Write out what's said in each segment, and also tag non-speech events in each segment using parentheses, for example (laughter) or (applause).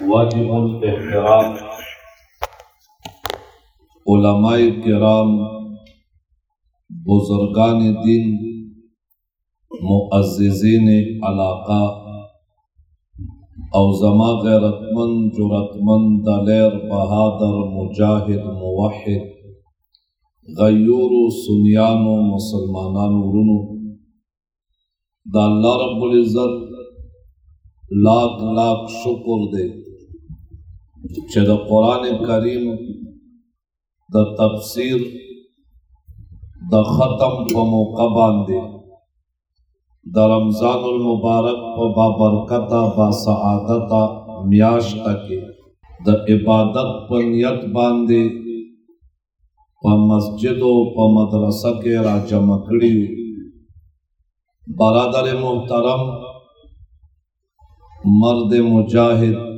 واجب الاحترام۔ علماء کرام، بزرگان دین، معززین علاقہ، او زما غیرتمند جرتمند دلیر، بہادر، مجاہد، موحد، غیور و سنیان و مسلمانان ورنو دا اللہ رب العزت لاکھ لاکھ شکر دے۔ چې د قرآن کریم د تفسیر د ختم په موقع باندې د رمضان المبارک په بابرکتا با سعادتا میاشت کې د عبادت په نیت باندې په مسجد او په مدرسه کې را جمع کړی برادر محترم مرد مجاہد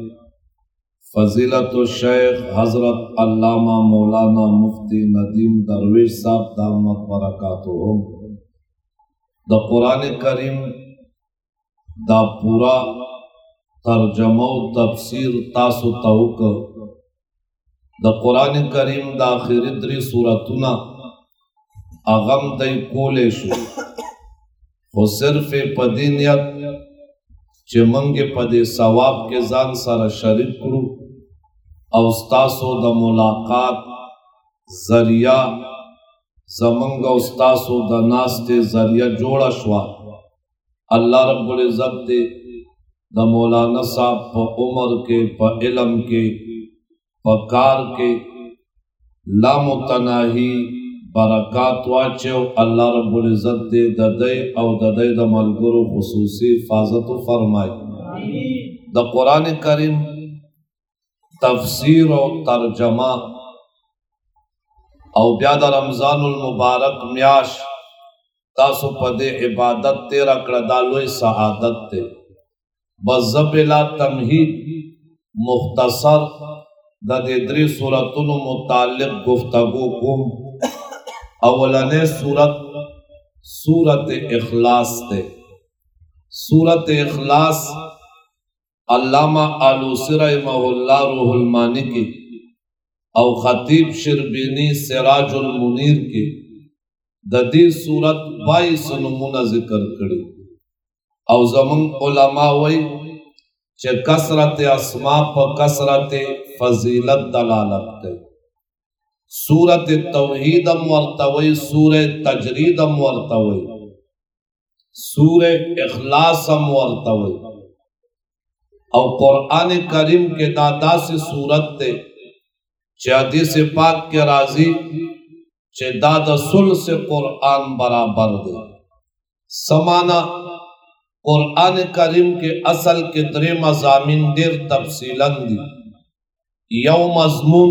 فضیلت و شیخ حضرت علامہ مولانا مفتی ندیم درویش صاحب دامت برکاتہم. دا قرآن کریم دا پورا ترجمہ و تفسیر تاسو توک دا قرآن کریم دا آخری دری سورتنا اغم دی کولے شو. خو صرف پدینیت چې منګه په دې ثواب کې ځان سره شریک کړو او تاسو د ملاقات ذریعہ زمنګ او تاسو د ناستې ذریعہ جوړه شو الله رب العزت دې د مولانا صاحب په عمر کې په علم کې په کار کې لا متناهي برکات واچو الله رب العزت دې د دې او د دې د ملګرو خصوصي حفاظت فرمایي. د قران کریم تفسیر او ترجمه او بیا د رمضان المبارک میاش تاسو په دې عبادت تیرا کړه د لوی سعادت ته بذبلا تمهید مختصر د دې درې سوراتونو متعلق گفتگو کوم. اولنے سورت سورت اخلاص تے سورت اخلاص علامہ آلوسی رحمہ اللہ روح المانی کی او خطیب شربینی سراج المنیر کی ددی سورت بائیس نمونہ ذکر کری او زمن علماء وی چه کسرت اسما پا کسرت فضیلت دلالت تے سورت توحیدم ورتوی سور تجریدم ورتوی سور اخلاصم ورتوی او قرآن کریم کے دادا سے سورت تے چه حدیث پاک کے راضی چه دادا سل سے قرآن برابر دے۔ سمانا، قرآن کریم کے اصل کے درے مضامین دیر تفصیلن دی۔ یو مضمون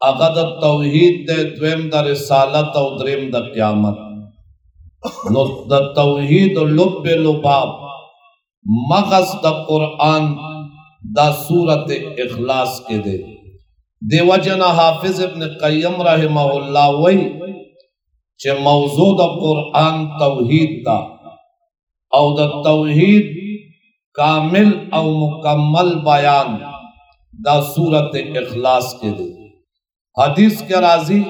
اغا د توحید د دویم د رسالت او دریم د قیامت۔ نو د توحید لب لباب۔ مغز د قرآن دا صورت اخلاص کے دے۔ دیو جنا حافظ ابن قیم رحمہ اللہ وی چه موضوع د قرآن توحید دا او د توحید کامل او مکمل بیان دا صورت اخلاص کے دے۔ حدیث کے راضی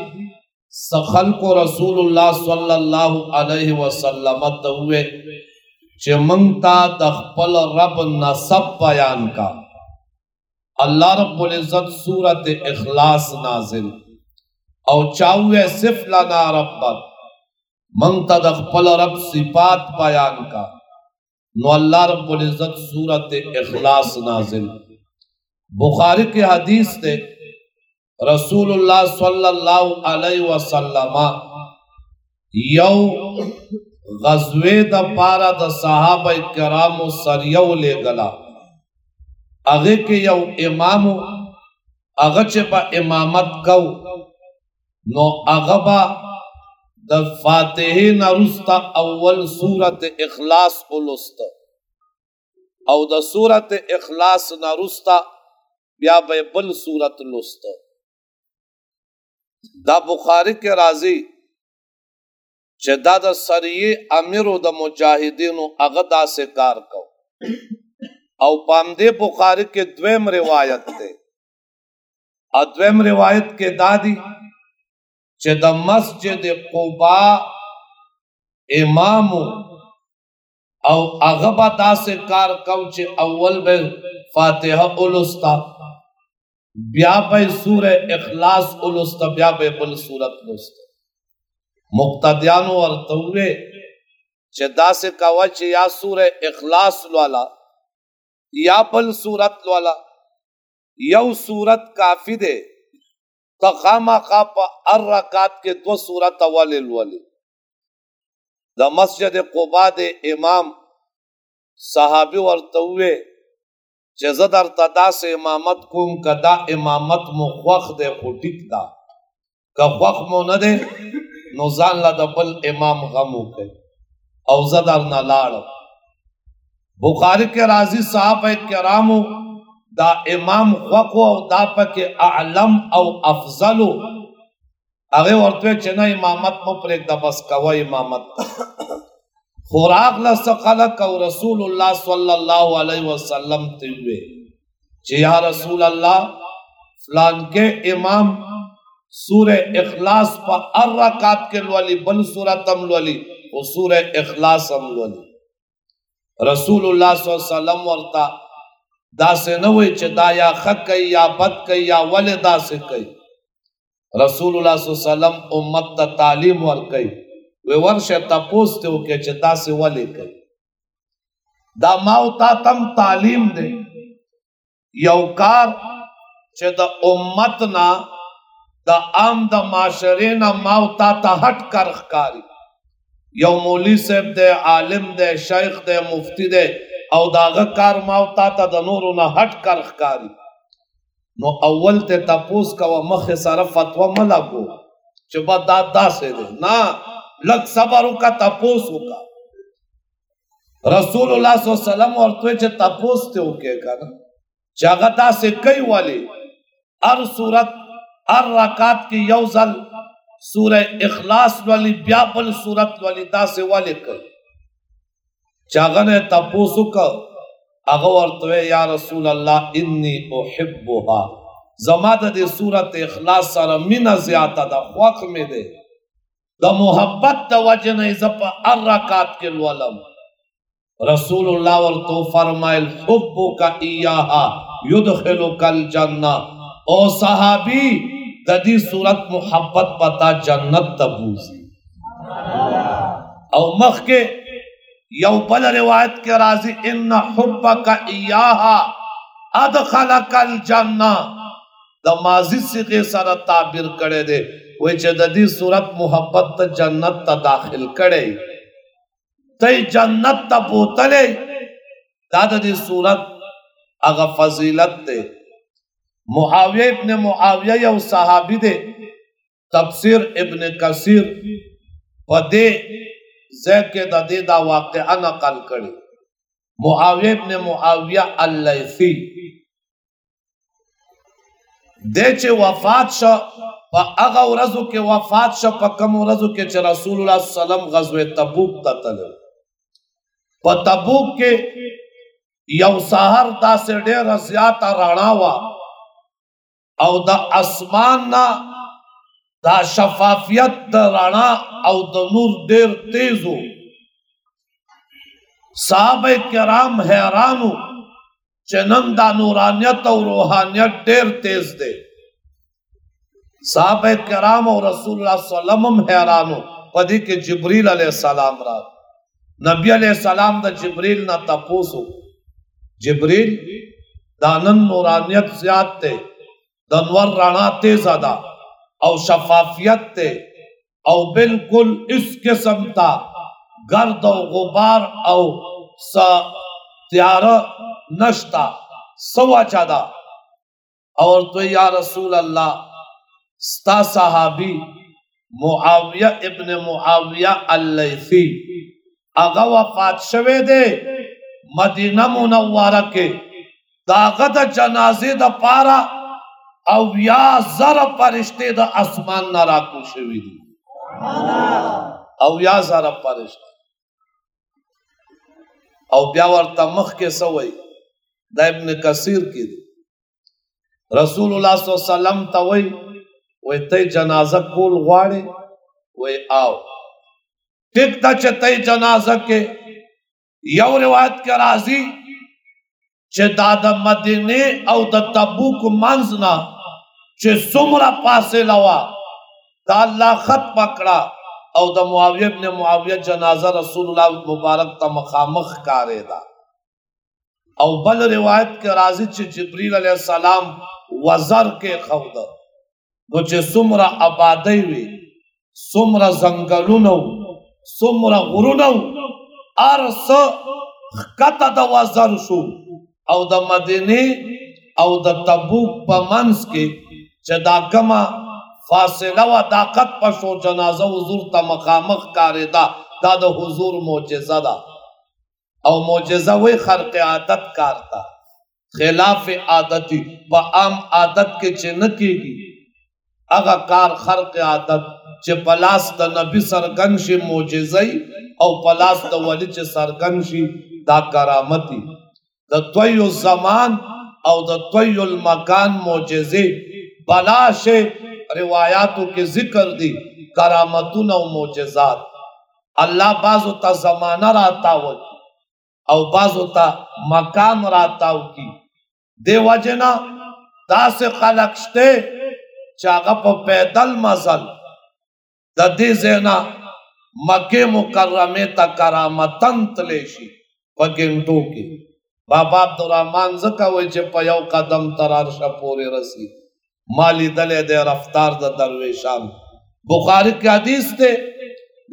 سخل کو رسول اللہ صلی اللہ علیہ وسلم ہوئے چه منگتا دخپل رب نصب بیان کا. اللہ رب العزت سورت اخلاص نازل. او چاوے صف لنا ربت منگتا دخپل رب صفات بیان کا. نو اللہ رب العزت سورت اخلاص نازل. بخاری کے حدیث تے رسول اللہ صلی اللہ علیہ وسلم یو غزوه د پاره د صحابه کرامو سریو لګلا هغه کې یو امام هغه چې په امامت کو نو هغه با د فاتحه نرستا اول سوره اخلاص ولست او د سوره اخلاص نرستا بیا به بل سوره لست دا بخاری کې راځي چې دا د سریه امیر او د مجاهدینو هغه داسې کار کو او پامدے بخاری کے دویم روایت تے ادویم روایت کے دادی چه د مسجد قبا امام او هغه به داسې کار کو چې اول به فاتحه اولستا بیا به سوره اخلاص اولستا بیا به بل سورت لستا مقتدیانو ورته وې چې داسې کاوه چې یا سوره اخلاص لوالا یا بل سورت لوالا یو سورت کافی دے تخاما پا ار رکات کے دو سورت اول الولی دا مسجد قبا دے امام صحابی ورتوے چه در تدا سے امامت کوم کدا امامت مو خوخ دے خو ٹک دا که خوخ مو نه دے نو ځان لا د بل امام غمو کوي او زدر نه لاړ بخاری کے راضی صاحب کرامو دا امام خوخو او دا پکې اعلم او افضلو هغه ورته چې نه امامت مو پرې د بس کوي امامت. خوراک لسقلق او رسول الله صلی الله علیه وسلم ته وی چې یا رسول الله، فلان کې امام سورہ اخلاص پر ار رکعت کے لولی بل سورت ہم لولی او سورہ اخلاص ہم لولی رسول اللہ صلی اللہ علیہ وسلم ورتا دا سے نوے چھ دا یا خک کئی یا بد کئی یا ولی دا سے کئی۔ رسول اللہ صلی اللہ علیہ وسلم امت تا تعلیم ور کئی۔ وی ورشه تپوس ته وکړي چې تاسو ولې کوي دا ماو تا تم تعلیم دی یو کار چې د امت نا د عام د معاشره نا ماو تا ته هټ کر ښکاری. یو مولوی صاحب دی عالم دی شیخ دی مفتی دی او داغه کار ماو تا ته د نورو نه هټ کر ښکاری. نو اول ته تپوس کا مخ سره فتوا ملګو چې با دا داسې دی. نه لگ صبر کا، تپوس کا رسول اللہ صلی اللہ علیہ وسلم اور تو چھ تپوس تے اوکے کنا. چاغتا سے کئی والے ار صورت ار رکعت کی یوزل سورہ اخلاص والی بیا بل صورت والی دا سے والے کئی چاغنے تپوس کا اغه ورته یا رسول الله انی احبها زما د سورت اخلاص سره مینا زیاته ده خوښ مې ده دا محبت دا وجہ نہیں زپا ارکات کے لولم۔ رسول اللہ ورطو فرمائل حبو کا ایاہا یدخلو کل جنہ او صحابی دی صورت محبت پتا جنت تبوزی او مخ کے یو بل روایت کے راضی، ان حب کا ایاہا ادخل کل جنہ دا ماضی سے سارا تعبیر کرے دے وای چې د دې صورت محبت ته جنت ته داخل کړي ته جنت ته بوتلې دا د دې صورت هغه فضیلت ده معاویه ابن معاویه یو صحابي ده تفسیر ابن کثیر په دې ځکه د دې دا واقعا نقل کړي معاویه ابن معاویه اللیثی د چې وفات شو په هغه ورځو کې وفات شو په کوم ورځو کې چې رسول الله صلی الله علیه وسلم غزوه تبوک ته تلل په تبوک کې یو سحر داسې ډېر زیات راڼا وا او د اسمان نه دا شفافیت د راڼا او د نور ډېر تیزو. صحابه کرام حیرانو چې نن دا نورانیت او روحانیت ډېر تیز دی. صحابہ کرام اور رسول اللہ صلی اللہ علیہ وسلم حیرانو پدی کہ جبریل علیہ السلام را نبی علیہ السلام دا جبریل نہ تپوسو. جبریل دانن نورانیت زیاد تے دنور رانا تیز ادا او شفافیت تے، او بالکل اس قسم تا۔ گرد و غبار او سا تیار نشتا سوا چادا اور تو یا رسول اللہ، ستا صحابی معاویہ ابن معاویہ اللیثی، اگا وفات شوے دے مدینہ منورہ کے داغت جنازی دا پارا او یا زره پرشته د اسمان نه راکو شوی دي. او یا زره پرشته او بیا ورته مخ کې سوی د ابن کثیر کې رسول الله صلی الله علیه وسلم ته وای وای ته جنازه کول غواړي وای آو. ټیک تا چې ته جنازه کې یو روایت کې راځي چې دا د مدینه او د تبوک منځ نه چه سمرا پاسے لوا، دا اللہ خط پکڑا او دا معاویہ ابن معاویہ جنازہ رسول اللہ مبارک تا مخامخ کارے دا۔ او بل روایت کے راضی چه جبریل علیہ السلام وزر کے خودہ نو چې څومره آبادی وي څومره ځنګلونه څومره غرونه ارس کته د وزر شو۔ او د مدینه او د تبوک په منځ کې چې دا کما فاصله و طاقت په شو جنازه حضور ته مخامخ کاری دا دا د حضور معجزه ده. او معجزه وی خرق عادت کارتا خلاف عادتی، په عام عادت کې چې نه کیږي. اغا کار خرق عادت، چې پلاس د نبی سرګن شي معجزه او پلاس د ولی چې سرګن شي دا کرامتي د توي زمان او د توي المکان معجزه بلاش روایاتو کې ذکر دي کرامتونه او معجزات۔ الله بازو ته زمانہ راتاو او بازو ته مقام راتاو کی۔ دی وجنا داسې خلق شته چې هغه په پیدل مزل۔ د دې زینا مکه مکرمه ته کرامتن تلې شي په ګنټو کې بابا عبدالرحمن زکه وای چې په یو قدم ترار شپوري رسید مالی دلے دے رفتار دا درویشان. بخاری کی حدیث دے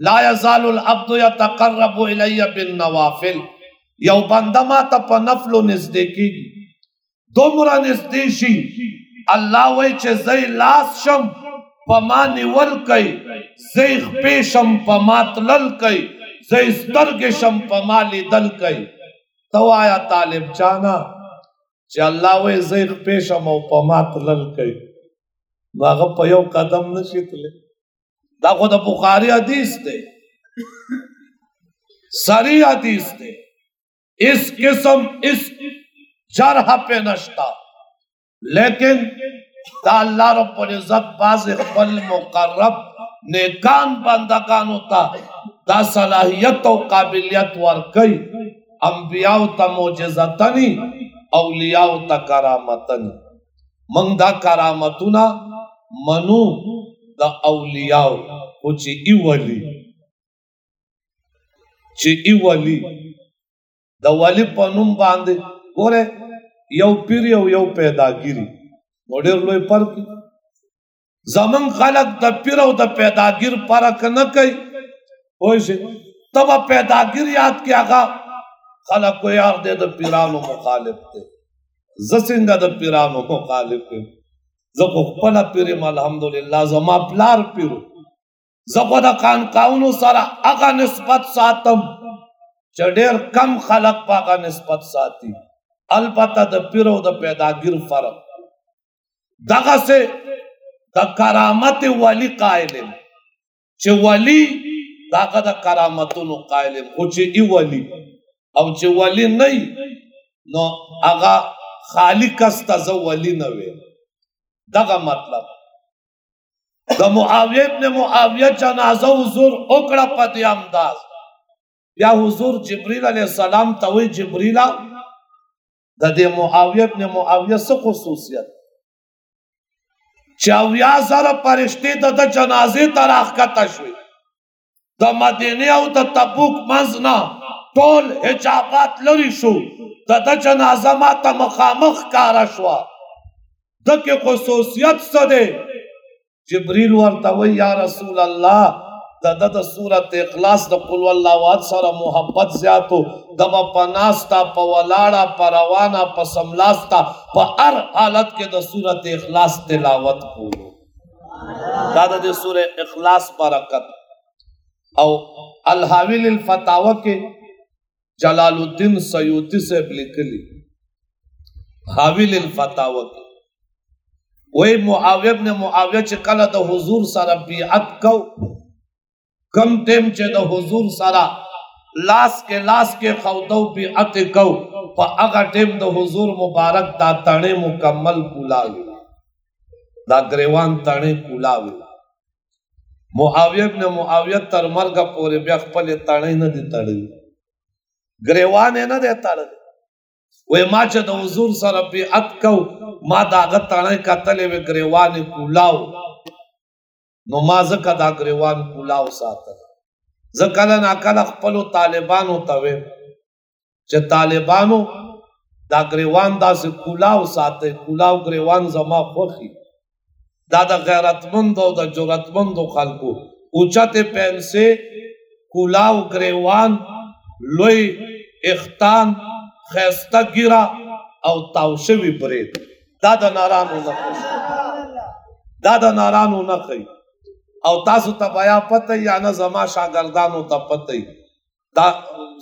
لا یزال العبد یتقرب الی بالنوافل. یو بندما تا پا نفلو نزدیکی گی. دو مرا نزدیشی اللہ وی چه زی لاس شم، پا ما نیول کئی. زی خپیشم پا ما تلل کئی. زی سترگ شم، پا ما لیدل کئی. تو آیا طالب جانا چانا چه اللہ وی زی خپیشم او پا ما تلل کئی نو آگا پا یو قدم نشی تلے دا خود بخاری حدیث دے سری حدیث دے اس قسم، اس جرح پہ نشتا. لیکن دا اللہ رب العزت باز خپل مقرب نیکان بندگان ہوتا دا صلاحیت و قابلیت ورکی انبیاء تا موجزتنی اولیاء تا کرامتنی منگ دا کرامتنا منو دا اولیاء کچھ ایولی چی ایولی دا ولی پنم باندے گورے یو پیر یو یو پیداگیری نو ډیر لوی فرق زمون خلق د پیر او د پیداگیر فرق نه کوي وای شي تب پیداگیر یاد کی هغه خلق کو یار دے د پیرانو مخالف ته زسنګ د پیرانو مخالف ته زکو خپل پیر م الحمدلله زما پلار پیرو۔ زکو د قان قانون سره هغه نسبت ساتم۔ چې ډیر کم خلق پاګه نسبت ساتي البتہ د پیرو د پیداگیر فرق۔ دغه سے د کرامت ولی قائل چې ولی دغه د کرامتونو قائل خو چې ای ولی۔ او چې ولی نه نو هغه خالق است ز ولی نه وي دغه مطلب. د معاویه ابن معاویه جنازه حضور وکړه په دې انداز. بیا حضور جبرئیل علیہ السلام ته وی جبرئیل د دې معاویه ابن معاویه څه خصوصیت؟ چاویا زره پرشتي د جنازې تر اخکته شوي د مدینه او د تبوک منځ نه ټول حجابات لري شو. د د جنازه ما ته مخامخ کارا شو د کې خصوصیت څه ده جبريل ورته وی یا رسول الله د د د صورت اخلاص د قل والله واد سره محبت زیاتو د په ناستا په ولاړه په روانه په سملاستا په هر حالت کې د صورت اخلاص تلاوت کولو. دا د سوره اخلاص برکت. او الحاوی الفتاوی کې جلال الدین سیوطی سے لکلی حاوی الفتاوی۔ کې وای معاویه ابن معاویه چې کله د حضور سره بیعت کو، کم ټیم چې د حضور سره لاس کے لاس کے خودو پی اتے کو، پا اگا ٹیم دا حضور مبارک دا تانے مکمل کولاوی دا گریوان تانے کولاوی معاویہ ابن معاویہ تر مرگا پورے بیا خپل تانے نہ دی گریوان نه دی تړل وې ما چې د حضور سره بیعت کو ما دا غ تړای کتلې و گریوان کولاو نو ما زکه دا گریوان کولاو ساتل. زکه نه کله خپل طالبانو ته وې چې طالبانو دا گریوان دا سه کولاو ساته کولاو گریوان زما خوخي دا د غیرتمند او د جرأتمند خلکو. اوچته پنسه کولاو گریوان لوی اختان خیسته ګیرا او تاوشوی برید. دا د نارانو نه دا د نارانو نه کوي او تاسو ته بیا پته یا نه زما شاګردانو ته پته دا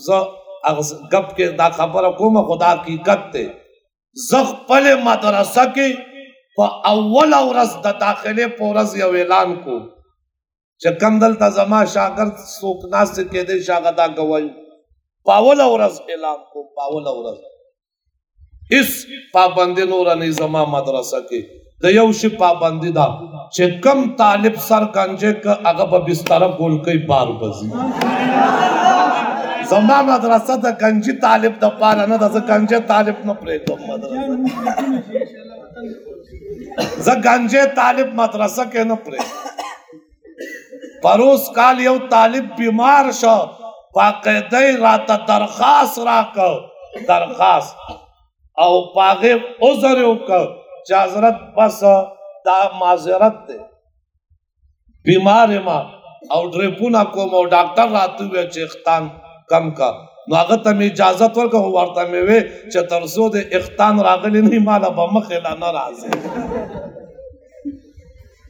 ز غب کې دا خبره کومه خدا حقیقت ته زغ پل مدرسه کې په اول ورځ د داخله پورز یو اعلان کو چې کم دلته زما شاګرد څوک ناس کې دې شاګردا گوایو پاول اورز اعلان کو پاول اورز اس پابندی نور نظام مدرسه کې. د یو شی پابندی دا چې کم طالب سر کنجه ک هغه په بستر کول کوي بار بزي. زما مدرسه د کنجي طالب د پاره نه د کنجه طالب نه پرې کوم مدرسه. ز گنجه طالب مدرسه کې نه پرې پروس کال یو طالب بیمار شو باقاعده راته درخواست راکو درخواست. او پاغه عذر وکړ چې حضرت بس دا معذرت ده بیمار ما او ډریپونه کوم او ډاکټر راته وی چې اختان کم کا نو هغه ته اجازه ورکړه ورته مې وی چې ترسو د اختان راغلی نه مال به مخه لا ناراضه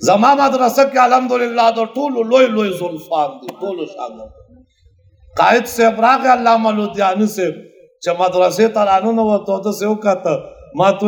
زما مدرسه کې الحمدلله د ټولو لوی لوی زلفان دي ټولو شاګرد قائد صاحب راغه علامه لودیانی صاحب. چې مدرسې ته رانونه وته د سیو کته ما تو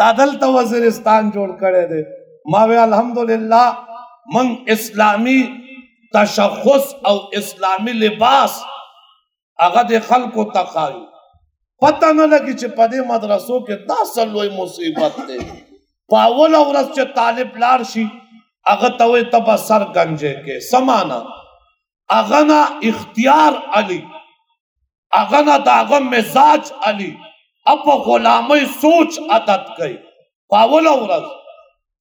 دادل ته وزیرستان جوړ کړی دی. ما وی الحمدلله من اسلامی تشخص او اسلامی لباس هغه د خلکو تخایو پته نه لګی چې په دې مدرسو کې دا سلوي مصیبت دی. په اول ورځ چې طالب لار شي اگر توے تبا سر گنجے کے سمانا اغنا اختیار علی اغنا داغا مزاج علی اپ غلامی سوچ عدد گئی پاولا ورز،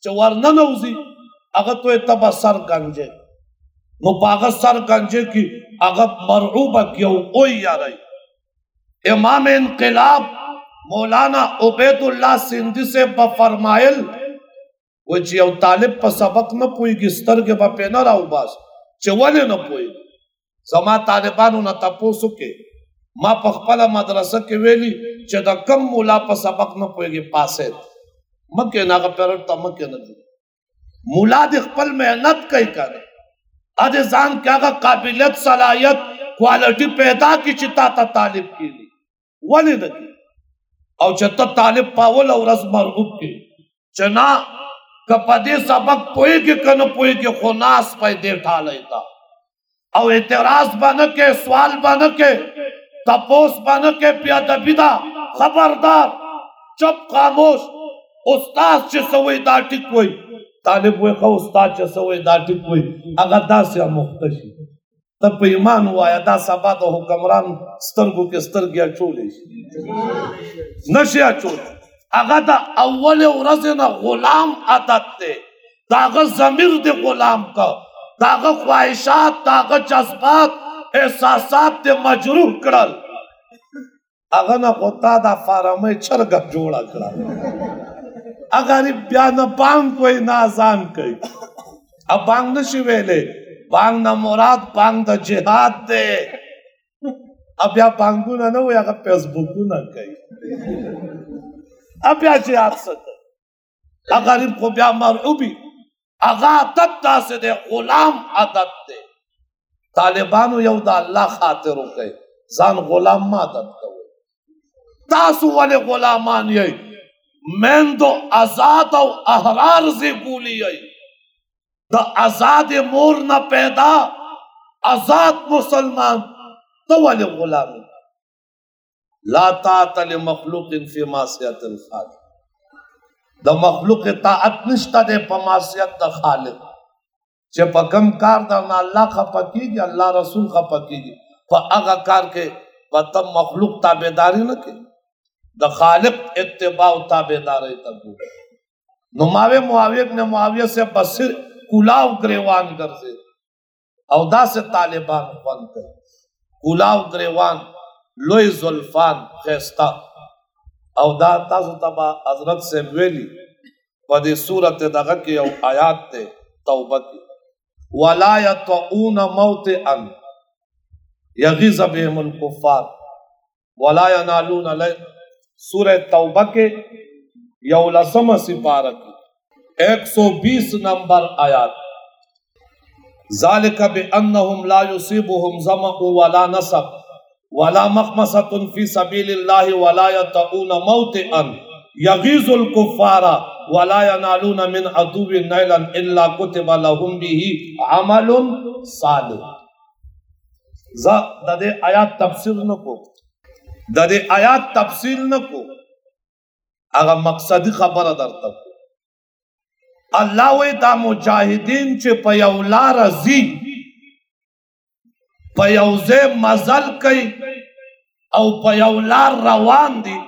چو ورنن اوزی اگر تبا سر گنجے۔ نو پاغا سر گنجے کی اگر مرعوبہ کیوں اوئی یا رہی امام انقلاب مولانا عبید اللہ سندھی سے بفرمائل فرمائل و چې یو طالب په سبق نه پويږي سترګې په پینه راو باس چې ولې نه پوي زما طالبانو نه تاسو کې ما په خپل مدرسه کې ویلي چې دا کم مولا په سبق نه پويږي پاسه مکه نه پر ته مکه نه مولا د خپل مهنت کوي کړه ا ځان کې هغه قابلیت صلاحیت کوالټي پیدا کی چې تا ته طالب کیږي ولې نه او چې ته طالب پاول او رس مرغوب کی چنا کپا دے سبق پوئی کے کن پوئی کے خوناس پہ دے ٹھا لیتا او اعتراض بن کے سوال بن کے تپوس بن کے پیا دبیدا خبردار، چپ، خاموش. استاد چھ سوئی دا ٹک ہوئی طالب ہوئے کہ استاد چھ سوئی دا ٹک ہوئی اگر دا سے مختشی تب پہ ایمان ہوا یا دا سبا دا حکمران سترگو کے سترگیا چولے نشیا چولے هغه د اول ورځ نه غلام عادت دی. داغه ضمیر دی غلام کا داغه خواهشات داغه جذبات احساسات دی مجروح کړل. هغه نه غوتا د فارمه چرګ جوړا کړل اگر بیا نه بانګ کوئی نه ازان کوي اب بانګ نشي ویلې. بانګ نه مراد بانګ د جهاد دی. اب بیا بانګونه نه وي هغه فیسبوکونه کوي اب بیا جہاد سکر غریب کو بیا مرعوبی سے دے، غلام عدد دے۔ طالبانو یو دا اللہ خاطر ہو گئے۔ زان غلام ما عدد تاسو والے غلامان یہی میں دو ازاد احرار سے گولی یہی دا آزاد مور نہ پیدا، آزاد مسلمان تو والے غلامی لا طاعت لمخلوق فی معصیت الخالق. د مخلوق طاعت نشته د په معصیت د خالق. چې په کم کار د الله خپکیږي الله رسول خپکیږي په هغه کار کې په تم مخلوق تابعداري نه کوي د خالق اتباع او تابعداري ته نو ماوی معاویه ابن معاویه سے بسر کلاو گریوان ګرځي او دا سے طالبان خوان کوي کلاو گریوان لوی زلفان خیستا. او دا تاسو تبا حضرت سے ویلی پا دی صورت دغا کی او آیات تے توبہ کی ولا یطعون موت ان یغیظ بهم الکفار. ولا ینالون علی سورہ توبہ کے یو لسم سپارہ کی ایک سو بیس نمبر آیات. ذالک بانہم لا یصیبهم ظمأ ولا نصب ولا مخمصۃ فی سبیل اللہ ولا یتقون موطئا یغیظ الکفار ولا ینالون من عدو نیلا الا كتب لهم به عمل صالح۔ ز د آیات تفسیر نکو۔ د دې آیات تفسیر نکو۔ هغه مقصدی خبره درته الله وې دا مجاهدین چې په یو لار زی په یو ځای مزل کوي او په یو لار روان دي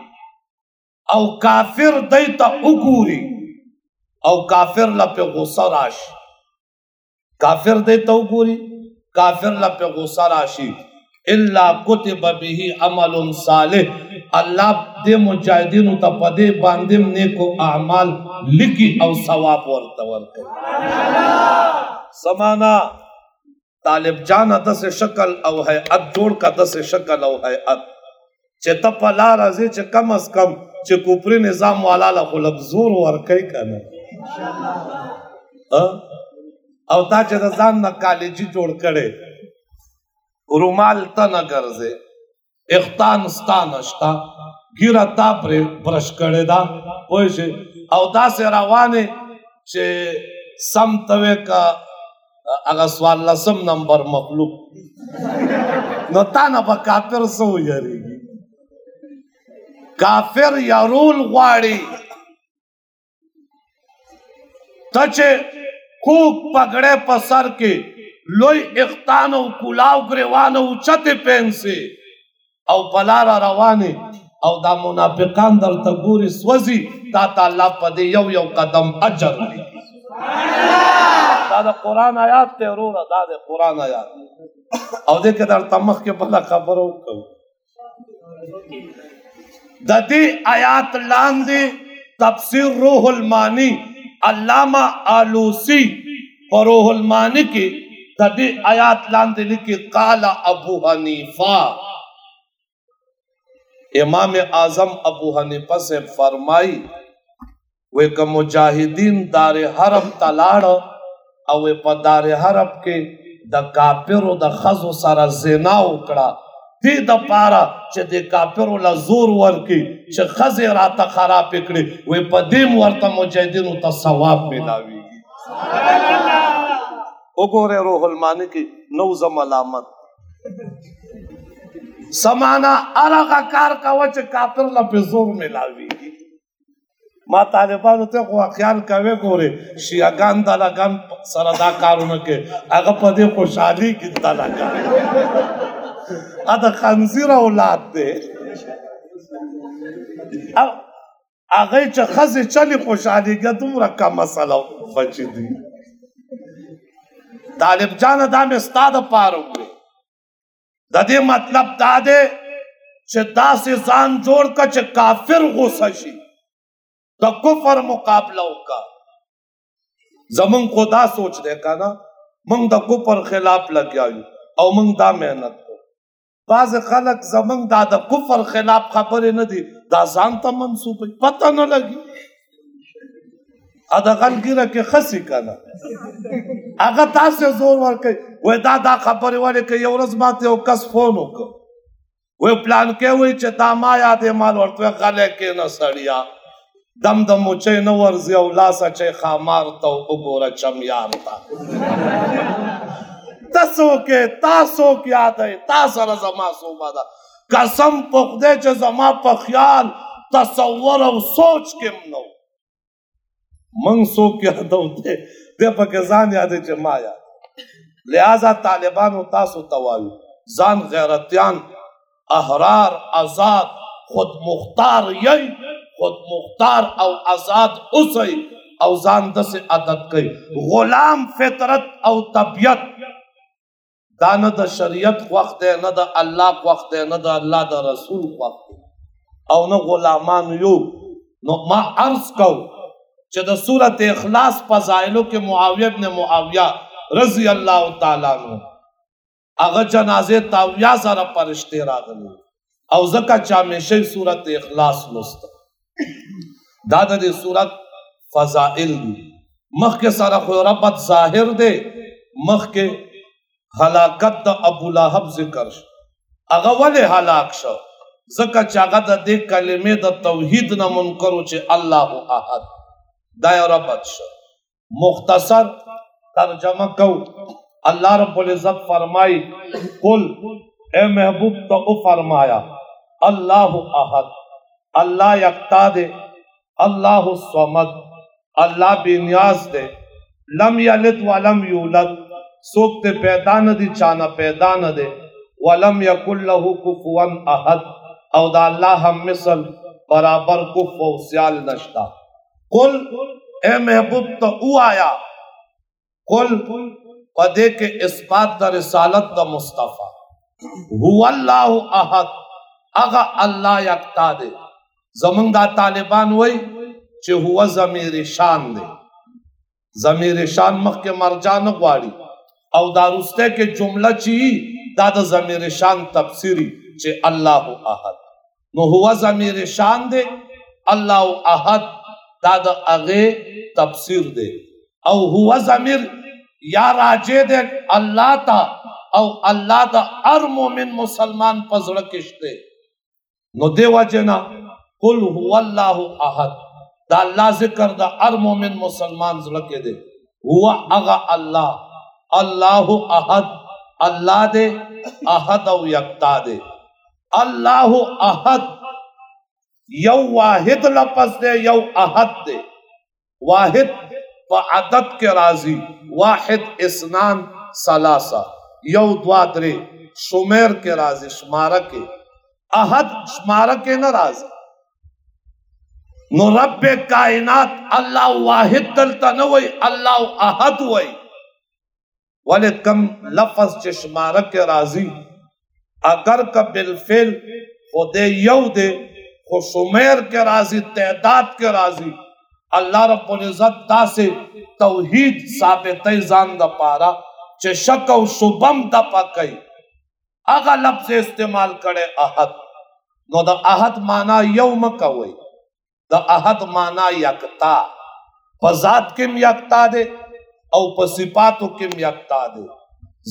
او کافر دی ته وګوري او کافر لا په غوسه راشي. کافر دی ته وګوري، کافر لا په غوسه راشي. الا كتب به عمل صالح. الله دې مجاهدینو ته پدې باندې نیکو اعمال لکی او ثواب ورته ورکړي سمانا. طالب جان د سے شکل او هيئت جوړ کا د سے شکل او هيئت چې ته په لار راځي چې کم از کم چې کوپری نظام والا له خلق زور ور کوي کنه او تا چې د ځان نه کالجی جوړ کړي رومال ته نه ګرځي اختان ستان اشتا ګیره تا پر برش کړي دا پوه او دا سه روانه چې سم توې کا هغه سوال لسم نمبر مخلوق نو تا نه په کافر سو یریږي کافر یارول غواړي ته چې کوک پګړې په سر کې لوی اختان او کلاو گریوان او چته پنسي او پلار روانه او دا منافقان درته ګوري سوځي تا تعالی په دې یو یو قدم اجر. لري دا د قران آیات ته وروره دا د قران آیات او دې کې در تمخ کې بل خبرو کو د دې آیات لاندې تفسیر روح المانی، علامہ آلوسی پر روح المانی کې د دې آیات لاندې لیکي، قال ابو حنیفہ امام اعظم ابو حنیفہ سے فرمائی وہ کہ مجاہدین دار حرم تلاړ او په دار حرب کې د کافرو د خزو سره زنا وکړه. دې د پاره چې د کافرو له زور ورکی چې خزه راته خراب کړي، وې په دې ورته مجاهدینو ته ثواب ملاوي وګوره روح المانی کې نو زم علامت سمانا ارغه کار کاوه چې کافر له په زور ملاوي ما طالبانو ته خو خیال کوي ګوره شیعاګان دلاګان سره دا کارونه کې هغه په دې خوشحالي کې دلاګان ا د خنزیر اولاد دی. هغه چې خزه چلی خوشحالي کې دومره کم مسله بچی دي. طالب جان دا مې ستاده پاره وي د دې مطلب دا دی چې داسې ځان جوړ کا چې کافر غوسه شي. د کفر مقابله وکا زمون خدا سوچ کا نا منگ د کفر خلاف لګیایو او منگ دا مهنت کو۔ بعض خلق زمون دا د کفر خلاف خبره نه دي دا ځان ته منسوب پته نه لګي ا د غلګره کې خسي کنه هغه تاسو زور ورکي وای دا دا خبره وره کې یو ورځ ماته او کس فون وکړ وای پلان کې وای چې دا ما یادې مال ورته غلې کې نه سړیا دم د موچې نه ورځي او لاس چې خامار ته وګوره چمیار تا تاسو کې تاسو کې یاد تاسو را زما صوبه ده. قسم په خدای چې زما په خیال تصور او سوچ کې نو من سو کې یادو ته د پاکستان یاد چې ما یاد. لہذا طالبانو تاسو توایو ځان غیرتیان احرار آزاد خود مختار یی خود مختار او آزاد اسی او ځان د سه عادت کوي غلام فطرت او طبیعت، دا نه د شریعت وخت دی، نه د الله وخت دی، نه د الله د رسول وخت دی. او نه غلامان یو. نو ما عرض کو چې د سورت اخلاص فضائلو کې معاویه ابن معاویه رضی الله تعالی عنہ، هغه جنازه تاویا سره پرشته راغلي او زکه چا مشه سورت اخلاص لست دا د دې صورت فضائل دي مخ کې سره خو ربط ظاهر دی. مخ کې هلاکت د ابو لهب ذکر شو. هغه ولې هلاک شو؟ زکه چې هغه د دې کلمې د توحید نه منکر چې الله احد. دا یو ربط شو. مختصر ترجمه کو. اللہ رب العزت فرمائی قل، اے محبوب تو فرمایا اللہ احد. اللہ یکتا دے، اللہ الصمد، اللہ بے نیاز دے۔ لم یلد ولم یولد، سوک تے پیدا نہ دی، چانا پیدا نہ دے۔ ولم یکل له کفوا احد، او دا اللہ ہم مثل برابر کف و سیال نشتا۔ قل، اے محبوب تو او آیا۔ قل، پدے کے اثبات دا رسالت دا مصطفیٰ۔ هو اللہ احد اغا اللہ یکتا دے۔ زمنگ دا طالبان وی چه هو زمیر شان دے زمیر شان مخ کے مرجان غواړي. او دا رسته کې جمله چی دا د زمیر شان تفسیری چې الله احد. نو هو زمیر شان دے الله احد، دا د اغه تفسیر دے او هو زمیر یا راجے دے اللہ تا او اللہ دا ار مومن مسلمان پزڑ کشتے نو دے وجنا قل هو اللہ احد۔ دا اللہ ذکر دا ار مومن مسلمان زڑ کے دے۔ ہوا اغا اللہ۔ اللہ احد۔ اللہ دے، احد او یکتا دے۔ اللہ احد۔ یو واحد لفظ دے، یو احد دے۔ واحد پا عدد کے راضی۔ واحد اسنان سلاسا یو دوا درے۔ شمیر کے راضی، شمارہ کے۔ احد، شمارہ کے نہ راضی۔ نو رب کائنات اللہ واحد دلتا نہ وئی اللہ احد وئی ولی کم لفظ چشمارہ کے راضی۔ اگر کا بالفعل خودے یو دے خو شمیر کے راضی، تعداد کے راضی۔ اللہ رب العزت دا سے توحید ثابت زان دا پارا۔ چه شک او شبم دا پاکی۔ اگا لفظ استعمال کرے احد۔ نو دا احد مانا یوم کوئی دا احد مانا یکتا، پا ذات کم یکتا دے او پا صفاتو کم یکتا دے۔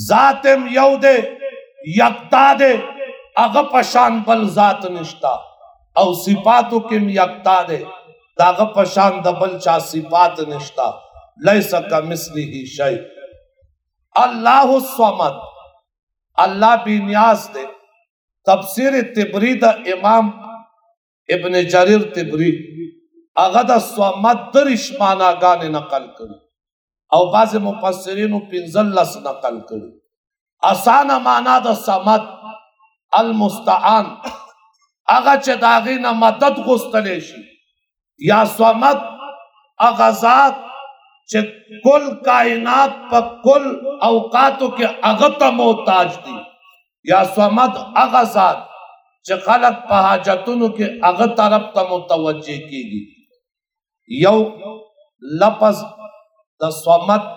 ذاتم یو دے، یکتا دے اگا پشان بل ذات نشتا۔ او صفاتو کم یکتا دے داغ پشان دبل چا صفات نشتا۔ لیسا کا مثلی ہی شئی اللہ السومد اللہ بی نیاز دے۔ تفسیر تبری دا امام ابن جریر تبری اغد السومد در اشمانا گانے نقل کری. او بعض مفسرین پینزل لس نقل کری. آسان مانا دا سمد المستعان. اغا چه داغینا مدد غستلیشی یا سومت اغزات چه کل کائنات پا کل اوقاتو کے اغتا محتاج دی. یا سومت اغزات چې خلق په حاجتونو کې هغه طرف ته متوجه کیږي. یو لفظ د صمت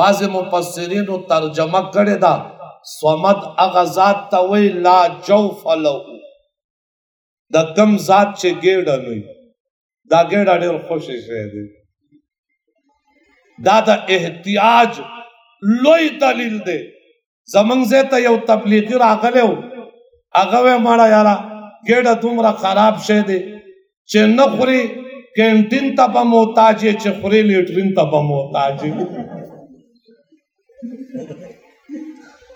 بعض مفسرینو ترجمه کړی دا صمت هغه ذات ته وی لا جوف له. د کم ذات چې ګیډه نه دا ګیډه ډېر خوشی شوی دی. دا د احتیاج لوی دلیل دی. زمونږ ته یو تبلیغی راغلی و. هغه وې ماړه یاره ګډه دومره خراب شی دی چې نه خوري کینټین ته به محتاج چې خوري لیټرین ته به محتاج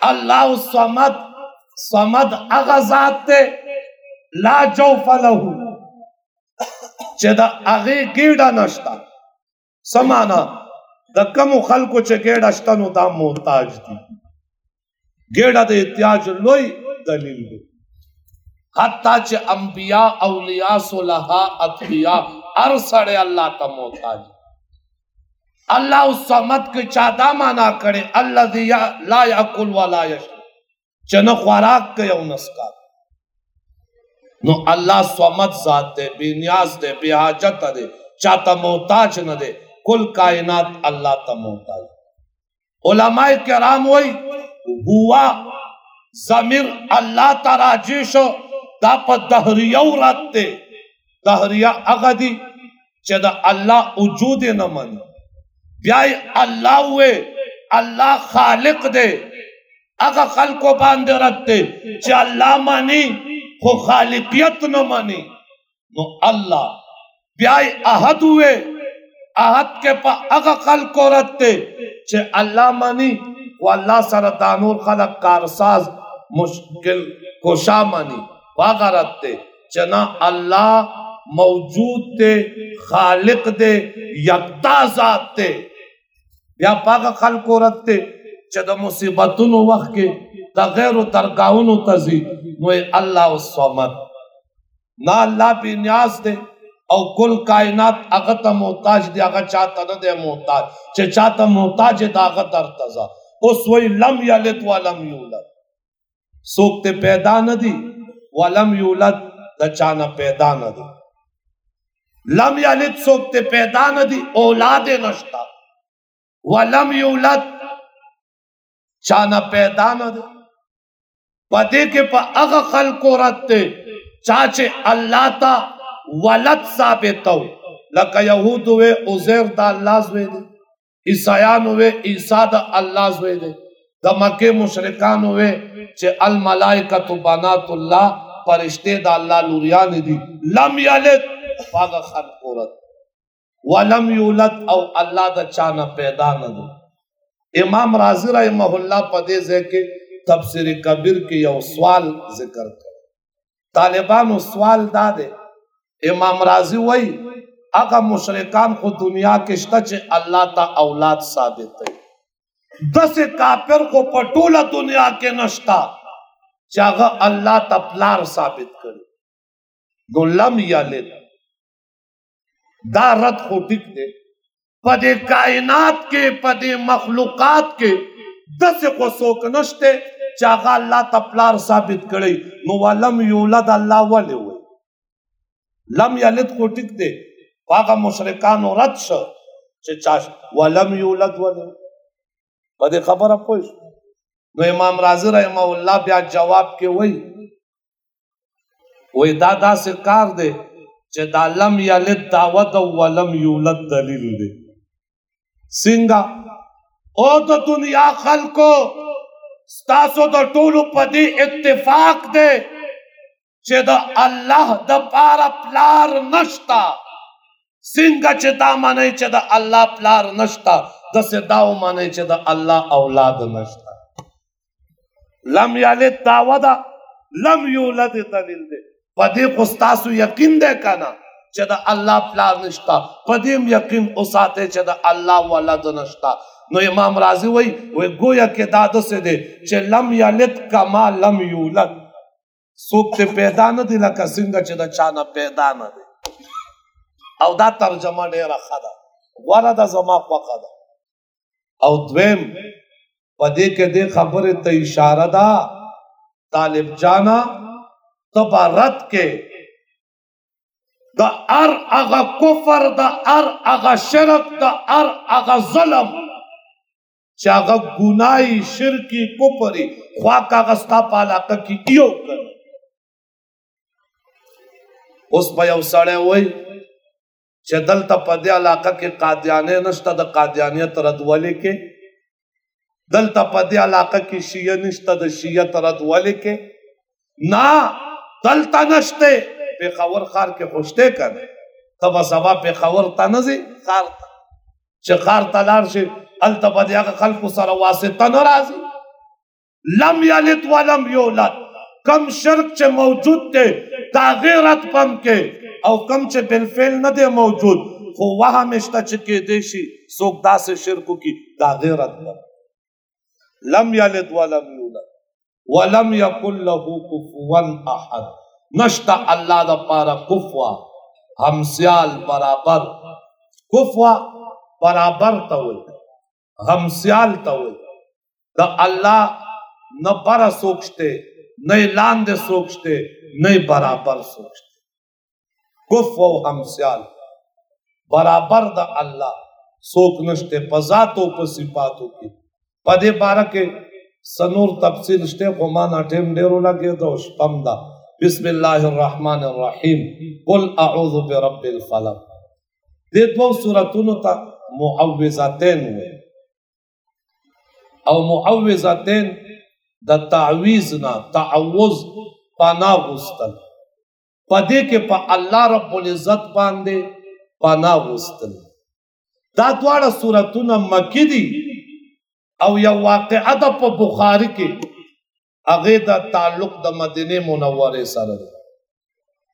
الله الصمد صمد هغه ذات ته لا جوف له چې دا هغه ګیډه نشتا۔ سمانا د کوم خلکو چې ګیډه شته نو دا محتاج دي ګیډه د احتیاج لوی دلیل دی حتی چې انبیاء اولیاء صلحاء اتقیاء ہر سڑے اللہ تا محتاج۔ اللہ اس سمت کے چادا مانا کرے اللہ دی لا یاکل ولا یشرب۔ چنه خوراک کوي او نسکا نو الله سومت ذات دے، بے نیاز دے، بے حاجت دے، چاہتا محتاج نہ دے۔ کل کائنات اللہ تا محتاج۔ علماء کرام ہوئی ہوا زمیر اللہ تا راجیشو دا پا دہریو رات دے دہریا اغدی، چہ دا اللہ وجود نہ من بیائی اللہ ہوئے اللہ خالق دے۔ اگا خلقو باندے رکھتے چھ اللہ مانی خو خالقیت نہ مانی نو اللہ، بیائی احد ہوئے احد کے پا اگا خلقو رکھتے چھ اللہ مانی و اللہ سر دانور خلق کارساز مشکل کوشا مانی واغا رکھتے چنا اللہ موجود تے، خالق دے، یکتا ذات تے۔ یا پاگا پاک خلقو رکھتے چې د مصیبتونو وخت کې د غیر درگاہونو تزي نو الله الصمد نا الله په نیاز دی او کل کائنات هغه محتاج دی هغه چاته نه دی محتاج۔ چې چاته محتاج دی هغه ترتزا اوس وی لم یلد ولم یولد۔ سوک ته پیدا نه دی ولم یولد د چانه پیدا نه دی لم یلد سوک ته پیدا نه دی اولاد نشتا ولم یولد چانا پیدا نہ دے پدے کے پا اغا خلقو رتے چاچے اللہ تا ولد ثابتو لکا یہود ہوئے عزیر دا اللہ زوے دے عیسیان ہوئے عیسیٰ دا اللہ زوے دے دا مکہ مشرکان ہوئے چے الملائکت بنات اللہ، پرشتے دا اللہ لوریان دی۔ لم یلد، پاگا خلقو رت ولم یولد او اللہ دا چانا پیدا نہ دے امام راضی رحمہ اللہ پدے سے کہ تفسیر کبیر کی یو سوال ذکر کر طالبان سوال دا دے۔ امام راضی وئی، اگا مشرکان کو دنیا کے شتچ اللہ تا اولاد ثابت ہے۔ دس کافر کو پٹولا دنیا کے نشتا چاگا اللہ تا پلار ثابت کرے۔ نو لم یلد دا رد خو ٹک دے۔ پدے کائنات کے، پدے مخلوقات کے دس کو سوک نشتے۔ چاگا اللہ تپلار ثابت کرے۔ نو ولم یولد اللہ والے ہوئے۔ لم یلد کو ٹک دے۔ واگا مشرکان و رد شو۔ چے چاش ولم یولد والے۔ ہوئے پدے خبر اب پوش نو امام راضی رحمہ اللہ بیا جواب کے وئی وئی دادا سے کار دے چے دا لم یلد دعوت او ولم یولد دلیل دے سنگا او د دنیا خلکو، ستاسو د ټولو په دې اتفاق دی چې د الله د پاره پلار نشتا څنګه چې دا معنی چې د الله پلار نشتا د سداو معنی چې د الله اولاد نشتا لم یلد داودا لم یولد دلیل دی په دې خو ستاسو یقین دی کنه چې د الله پلار نشتا پدیم یقین اوساته چې د الله ولد نشتا نو امام رازی وای وای گویا کې داد سے دے چې لم یلد کما لم یولد سوک ته پیدا نه دی لکه څنګه چې د چانه پیدا نه دی او دا ترجمه ډیره خدا غوړه د زما خوخه ده او دویم پدې کې د خبره ته اشاره ده طالب جانا تبارت کې دا ار هغه کفر دا ار هغه شرک دا ار هغه ظلم چې هغه ګناي شرکی کفر خوا کاغه ستا پالا تک کیو اوس په یو سړی وای چې دلته په دې علاقه کې قادیانې نشته د قادیانیت ردولې کې دلته په دې علاقه کې شیعه نشته د شیعه ردولې کې نه دلته نشته په خور خار کې خوشته کړي تب سبا په خور ته نه زی خار ته چې خار ته لار شي الته په دې هغه خلکو سره واسطه نه راځي لم یلد ولم یولد۔ کم شرک چې موجود دی دا غیرت پم کې او کم چه بالفعل نہ دے موجود، خو وہاں مشتا چکے دیشی سوک دا سے شرکو کی تاغیرت پم لم یلد ولم یولد، ولم یکن له کفوا احد. نشتا اللہ دا پارا کفوا ہمسیال برابر. کفوا برابر تاوی ہمسیال تاوی دا اللہ نہ برا سوکشتے نہ لاندے سوکشتے نہ برابر سوکشتے کف و ہمسیال برابر دا اللہ، سوک نشتے پزاتو پا صفاتو کی۔ پدے بارہ سنور تفصیل شتے قمانا ٹیم ڈیرو لگے دو، شپم دا۔ بسم اللہ الرحمن الرحیم۔ قل اعوذ برب الفلق۔ دے دو سورتونو تا معوضاتین ہوئے۔ او معوضاتین د تعویز نه تعوذ پناه غوستل پدې کې په الله رب العزت باندې پناه غوستل دا دواړه سوراتونه مکی دي او یو واقعه ده په بخاری کې هغه د تعلق د مدینه منوره سره ده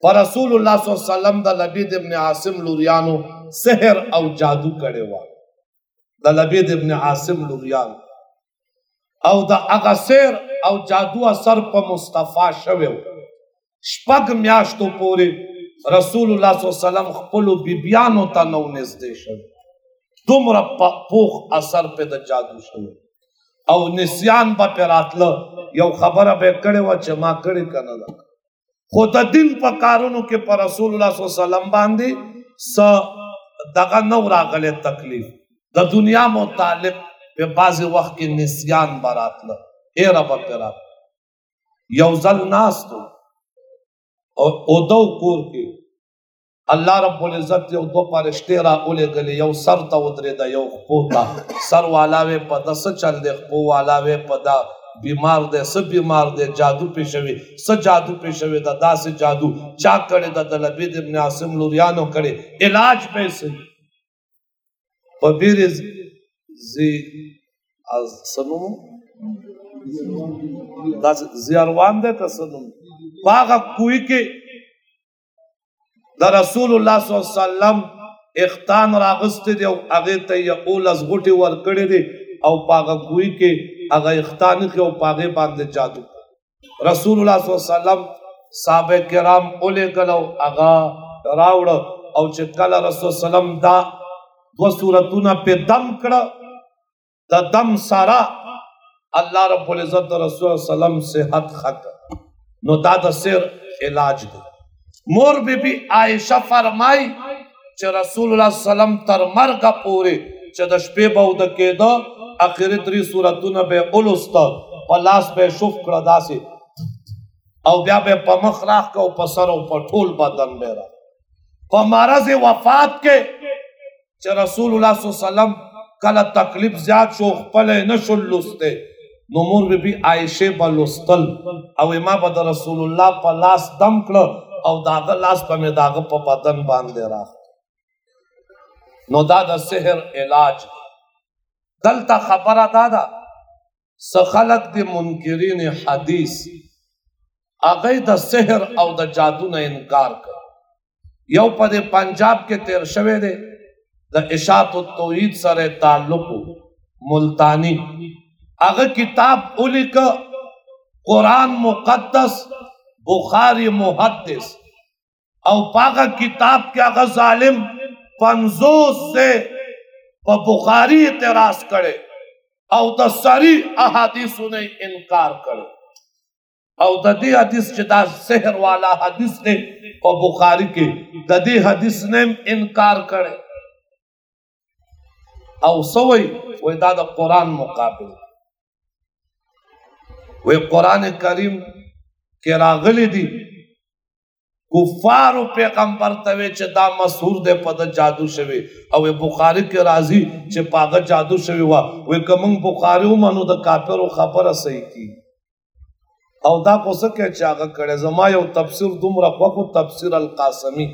پر رسول الله صلی الله علیه وسلم د لبید ابن عاصم لوریانو سحر او جادو کړي و د لبید ابن عاصم لوریانو او د هغه سیر او جادو اثر په مصطفی شوه شپږ میاشتو پورې رسول الله صلی الله علیه وسلم خپل بیبیانو ته نو نږدې شو دومره پوخ اثر په د جادو شوه او نسیان به پراتله یو خبره به کړي و چې ما کړي کنه دا خو د دین په کارونو کې پر رسول الله صلی الله علیه وسلم باندې س دغه نو راغله تکلیف. د دنیا متعلق پہ بعض وقت کی نسیان بارات لہ اے رب کرات یو ظل ناس او او دو کور کې. الله رب العزت یو دو پرشته را اولې غلې یو سر ته ودرې دا یو پوتا سر والاوي په دس چل دې خو والاوي په دا بیمار دې سب بیمار دې جادو پې شوي س جادو پې شوي دا داسې جادو. چا کړي دا د لبید ابن عاصم لوریانو کړي علاج پیسې. په بیرې زی از سنوم دا زیاروان ده که سنوم باغه کوی کې د رسول الله صلی الله علیه وسلم اختان راغست دی او هغه ته یقول از غټي ور کړی دی او باغه کوی کې هغه اختان کې او باغه باندې جادو رسول الله صلی الله علیه وسلم صحابه کرام اوله کلو هغه راوړ او چې کله رسول سلام دا دو سورتونه په دم کړه د دم سارا الله رب العزت رسول سلام صحت خطر نو دا د سر علاج دی مور بی بی عائشه فرمای چې رسول الله سلام تر مرګ پورې چې د شپې به د کېدو اخر درې سوراتونه به اولست پلاس به شوف کړه داسې او بیا به په مخ راخ کو په سر او په ټول بدن به را په مرز وفات کې چې رسول الله صلی الله علیه وسلم کله تکلیف زیات شو خپل نه شو لسته نو مور بی بی عائشه با لستل او ما به د رسول الله په لاس دم کړ او داغه لاس په می داغه په بدن باندې راخ نو دا د سحر علاج دلته خبره دا دادا سخلق دی منکرین حدیث اغه د سحر او د جادو نه انکار کړ یو په پنجاب کې تیر شوه دی دا اشاعت و توحید سر تعلق ملتانی اگر کتاب اولی قرآن مقدس، بخاری محدث. او پاگا کتاب کے اگر ظالم پنزوز سے پا بخاری اعتراض کرے او دا سری احادیث انہیں انکار کرے۔ او د دې حدیث چې دا سحر والا حدیث نے او بخاری کې د دې حدیث نے انکار کړي او سوئی، وی دا دا قرآن مقابل۔ وې قران کریم کې راغلي دي کفارو پیغمبر ته چې دا مسحور دی په د جادو شوی. او بخاری کې راځي چې پاغه جادو شوی وا وې کوم بخاری ومنو د کافرو خبره صحیح کی او دا کوڅه کې چې هغه کړه زما یو تفسیر دومره خوکو تفسیر القاسمی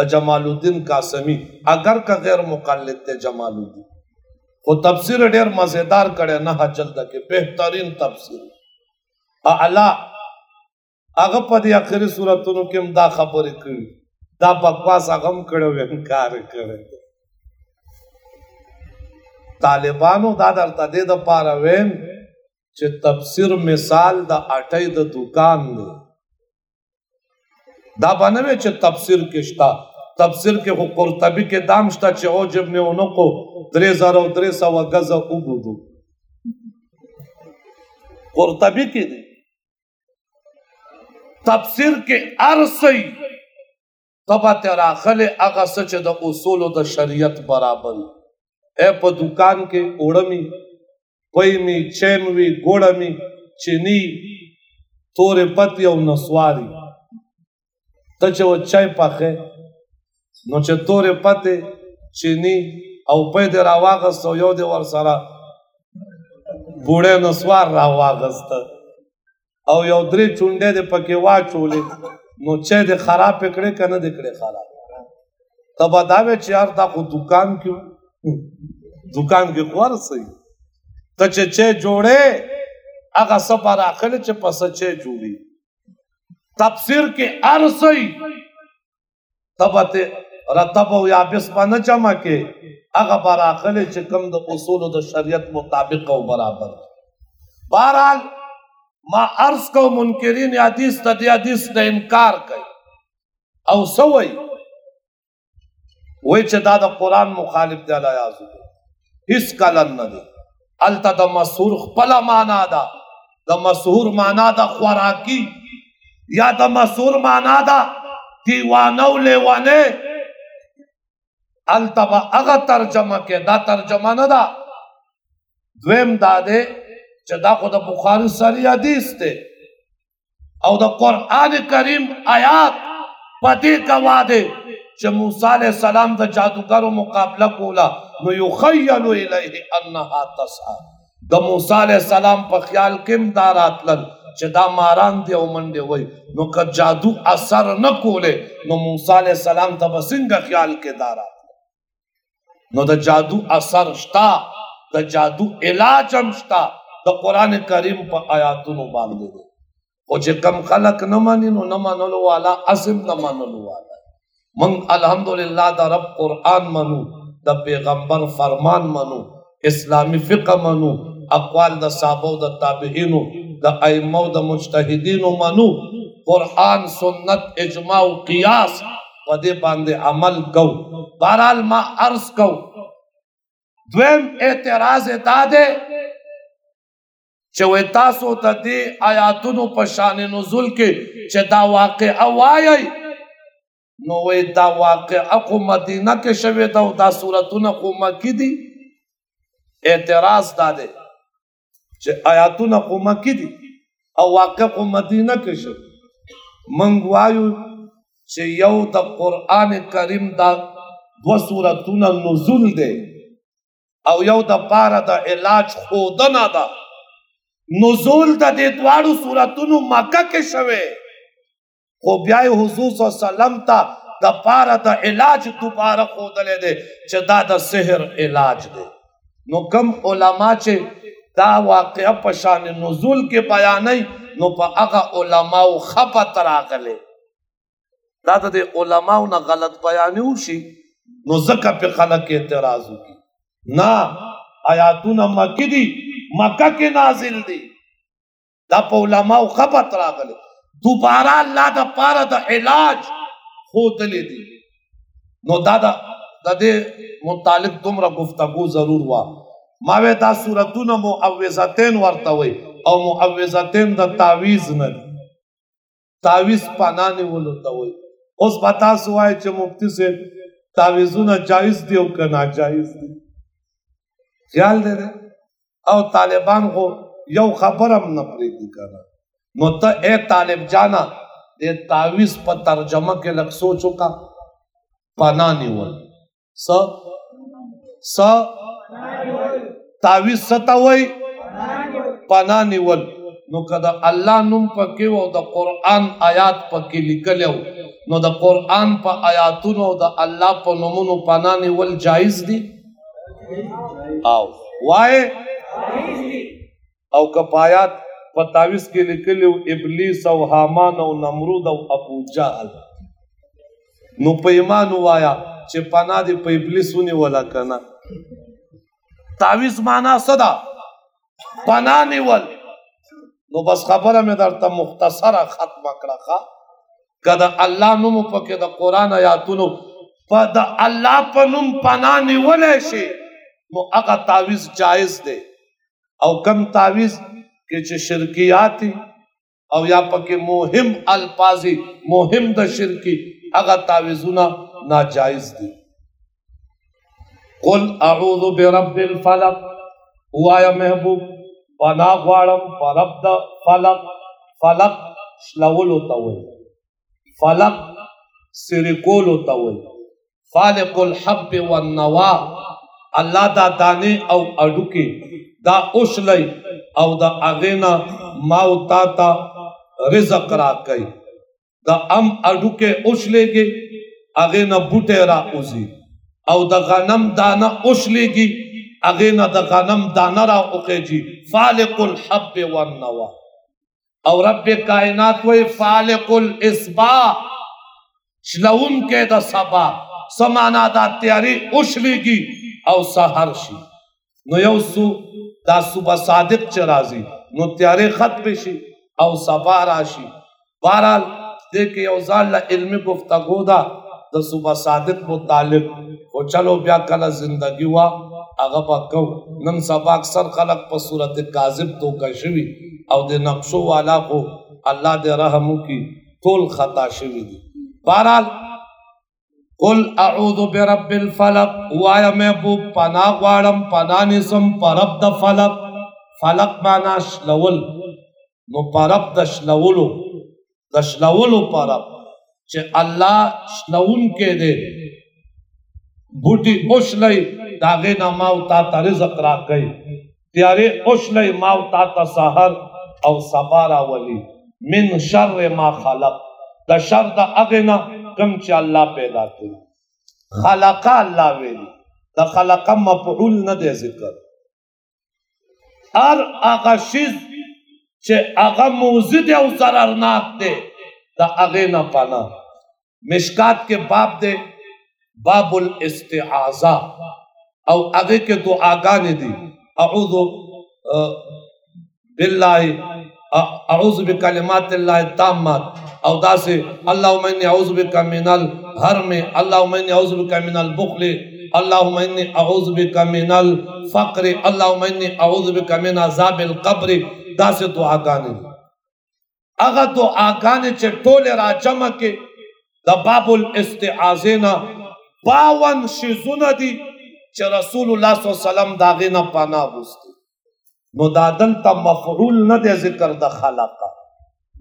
د جمال الدین قاسمی. اگر که غیر مقلد ته جمال الدین. خو تفسیر ډیر مزیدار کړه نه جلد کې بهترین تفسیر. اعلی هغه په دې اخري صورتونو کې هم دا خبرې کړي دا بکواس هغه هم کړو انکار کړي طالبانو دا درته دې د پاره ویم چې تفسیر مثال د اټۍ د دکان دی. دا باندې چې تفسیر کې شتا تفسیر کې خو قرطبي کې دام شتا چې او جب نه اونو کو 3300 غزه وګدو قرطبي کې دی تفسیر کې ارسي تبا تیرا خل اغه سچ د اصول د شریعت برابر. اے په دکان کې اوړمی پېمی چیموي ګوړمی چینی تورې پتی او نسواری ته چې و چای پخې نو چې تورې پتی چینی او په دې راواغست یو دې ور سره بوډه نسوار راواغست او یو درې چونډې دې پکې واچولې نو چې دې خراب کړې کنه دې کړې خراب؟ تبا دا وی چې یار دا خو دکان کیوں دکان کې خور سي ته چې چې جوړې هغه سفر اخل چې پس چې جوړي تفسیر کې ارسي تبته رتب او یابس باندې جمع کې هغه بار اخل چې کم د اصول د شریعت مطابق او برابر. بہرحال ما عرض کو منکرین حدیث ته دی حدیث د انکار کوي او سوي وای چې دا د قران مخالف دی، الله یعذ هیڅ کلن نه دی. الته د مسحور خپل معنا ده. د مسحور معنا ده خوراکي. یا د مسحور معنا ده دیوانو لیوانه. الته هغه ترجمه کې دا ترجمه نه ده. دویم دا ده چې دا خو د بخاری سری حدیث ده او د قران کریم آیات پدې گواه ده چې موسی علیہ السلام د جادوګرو مقابله کولا نو یخیل الیه انها تسعى د موسی علیہ السلام په خیال کې داراتل چې دا ماران دی او منډه وای نو که جادو اثر نه کوله نو موسی علیہ السلام ته بسنګ خیال کې دارات نو د دا جادو اثر شتا د جادو علاج هم شتا د قران کریم په آیاتونو باندې دی. او چې کم خلق نه مانی نو نه منلو والا اسم نه منلو والا. من الحمدللہ دا رب قرآن منو دا پیغمبر فرمان منو، اسلامی فقہ منو، اقوال دا صحابہ دا تابعینو دا ائمہ دا مجتہدینو منو. قرآن سنت، اجماع و قیاس پدے باندے عمل کو بہرحال ما عرض کو دویم اعتراض چې وې تاسو ته دې آیاتونو په شان نزول کې چې دا واقع اوایي نو وې دا واقع اقو مدینه کې شوه دا دا صورتونه قو مکی دي. اعتراض داده چې آیاتونه قو مکی دي او واقع قو مدینه کې شوه منګ وایو چې یو د قران کریم دا دو صورتونه نزول دي او یو د پاره د علاج خودنه ده. نزول دا دے دوارو صورتونو مکہ کے شوی. خو بیا حضور صلی الله علیه وسلم ته د پاره د علاج دوباره خودلې دي، چې دا د سحر علاج دی. نو کم علما چې دا واقعه په شان نزول کې بیانې نو په هغه علماو خپت راغله دا د علماو نه غلط بیانې وشي نو زکه په خلک اعتراض وکي نه، آیاتونه مکی دي مکه کې نازل دي دا په علماو خپت راغله دوباره الله د پاره د علاج خودلې دي نو دا دا د دې متعلق دومره گفتگو ضرور وا۔ ما وې دا سورتونه معوذتين ورته وي او معوذتين د تعویز نه تعویز پنانه ولته وي اوس پتا سوای چې مفتی سے تعویزونه جایز دي او که ناجایز دي۔ خیال دې او طالبان کو یو خبرم نه پریږدي کنه. نو ته اے طالب جانا دے تعویز په ترجمه کې لږ سوچو کا پنا نیول. س س تعویز ستوي پنا نیول. نو کدا الله نوم پکې او د قران آیات پکې لیکلو نو د قران په آیاتونو د الله په نومونو پنانه ول جایز دي؟ او وای او کپایات په تعویز کې لیکلو ابلیس او حامان او نمرود او ابو جهل. نو په ایمان وایا چې پنا دی په ابلیس ونی ولا کنه تعویز معنا صدا پنا نیول. نو بس خبره مې درته مختصره ختمه کړه کدا الله نوم پکې د قران آیاتونو په د الله په نوم پنا نیولې شي نو هغه تعویز جایز دی او کم تعویز کې چې شرکیاتی او یا پکې مهم الفاظي مهم د شرکی هغه تعویذونه ناجایز دي قل اعوذ برب الفلق وایا محبوب پنا غواړم په رب د فلق فلق شلول او توي فلق سرکول او توي فالق الحب والنوا الله دا دانه او اډو دا اوس لای او دا اغینا ما او تا تا رزق را کوي دا ام اډو کې اوس لګي اغینا بوټه را اوزي او د غنم دانه اوس لګي اغینا د غنم دانه را اوخیږي فالق الحب والنوا۔ او رب کائنات وی فالق الاسباح شلون کې د سبا سمانا د تیاری اوشلېږي او سحر شي نو یو سو دا صبح صادق چ راضی؟ نو تیارې خط بشي او سبا راشي بہرحال دې کې یو ځان له علمي گفتگو دا، د صبح صادق متعلق. او چلو بیا کله زندگی وا، هغه پکو نن سبا اکثر خلق په صورت کاذب تو کشوي او د نقشو والا کو الله دې رحم کی ټول خطا شوی دي. بہرحال قل اعوذ برب الفلق وایا محبوب پنا غواړم پنا نسم پرب د فلق. فلق معنا شلول نو پرب د شلولو د شلولو پرب. چې الله شلون کې دے بوټي اوشلې داغه نه ماو تا ته رزق را کوي تیارې اوشلې ماو تا ته سحر او صبر اولی من شر ما خلق. د شر د اغنا کم چې الله پیدا کړی خلق الله ویلی. د خلق مفعول نه دی ذکر. هر هغه شیز چې هغه موزد او ضررناک دی د هغه نه پنا. مشکات کې باب دی باب الاستعاذہ. او هغه کې دعاګانې دي اعوذ بالله اعوذ بکلمات الله التامات او دا سے اللہم انی اعوذ بک من الحرم اللہم انی اعوذ بک من البخل اللہم انی اعوذ بک من الفقر اللہم انی اعوذ بک من عذاب القبر۔ دا سے دعا گانے اگا تو آگانے چے ٹولے را جمع کے دا باب الاستعاذینا باون شیزون دی چے رسول اللہ صلی اللہ علیہ وسلم داغینا پانا بستے نو دادن تا مفعول نہ دے ذکر دا خلقہ۔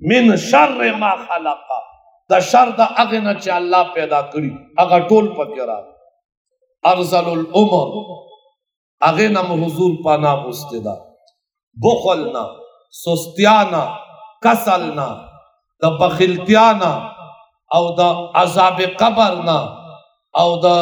من شر ما خلق. دا شر دا اغنا چا اللہ پیدا کری اگا ٹول پکی را ارزل العمر. اغنا حضور پانا مستدا بخلنا، سستیانا، کسلنا. دا بخلتیانا او دا عذاب قبرنا. او دا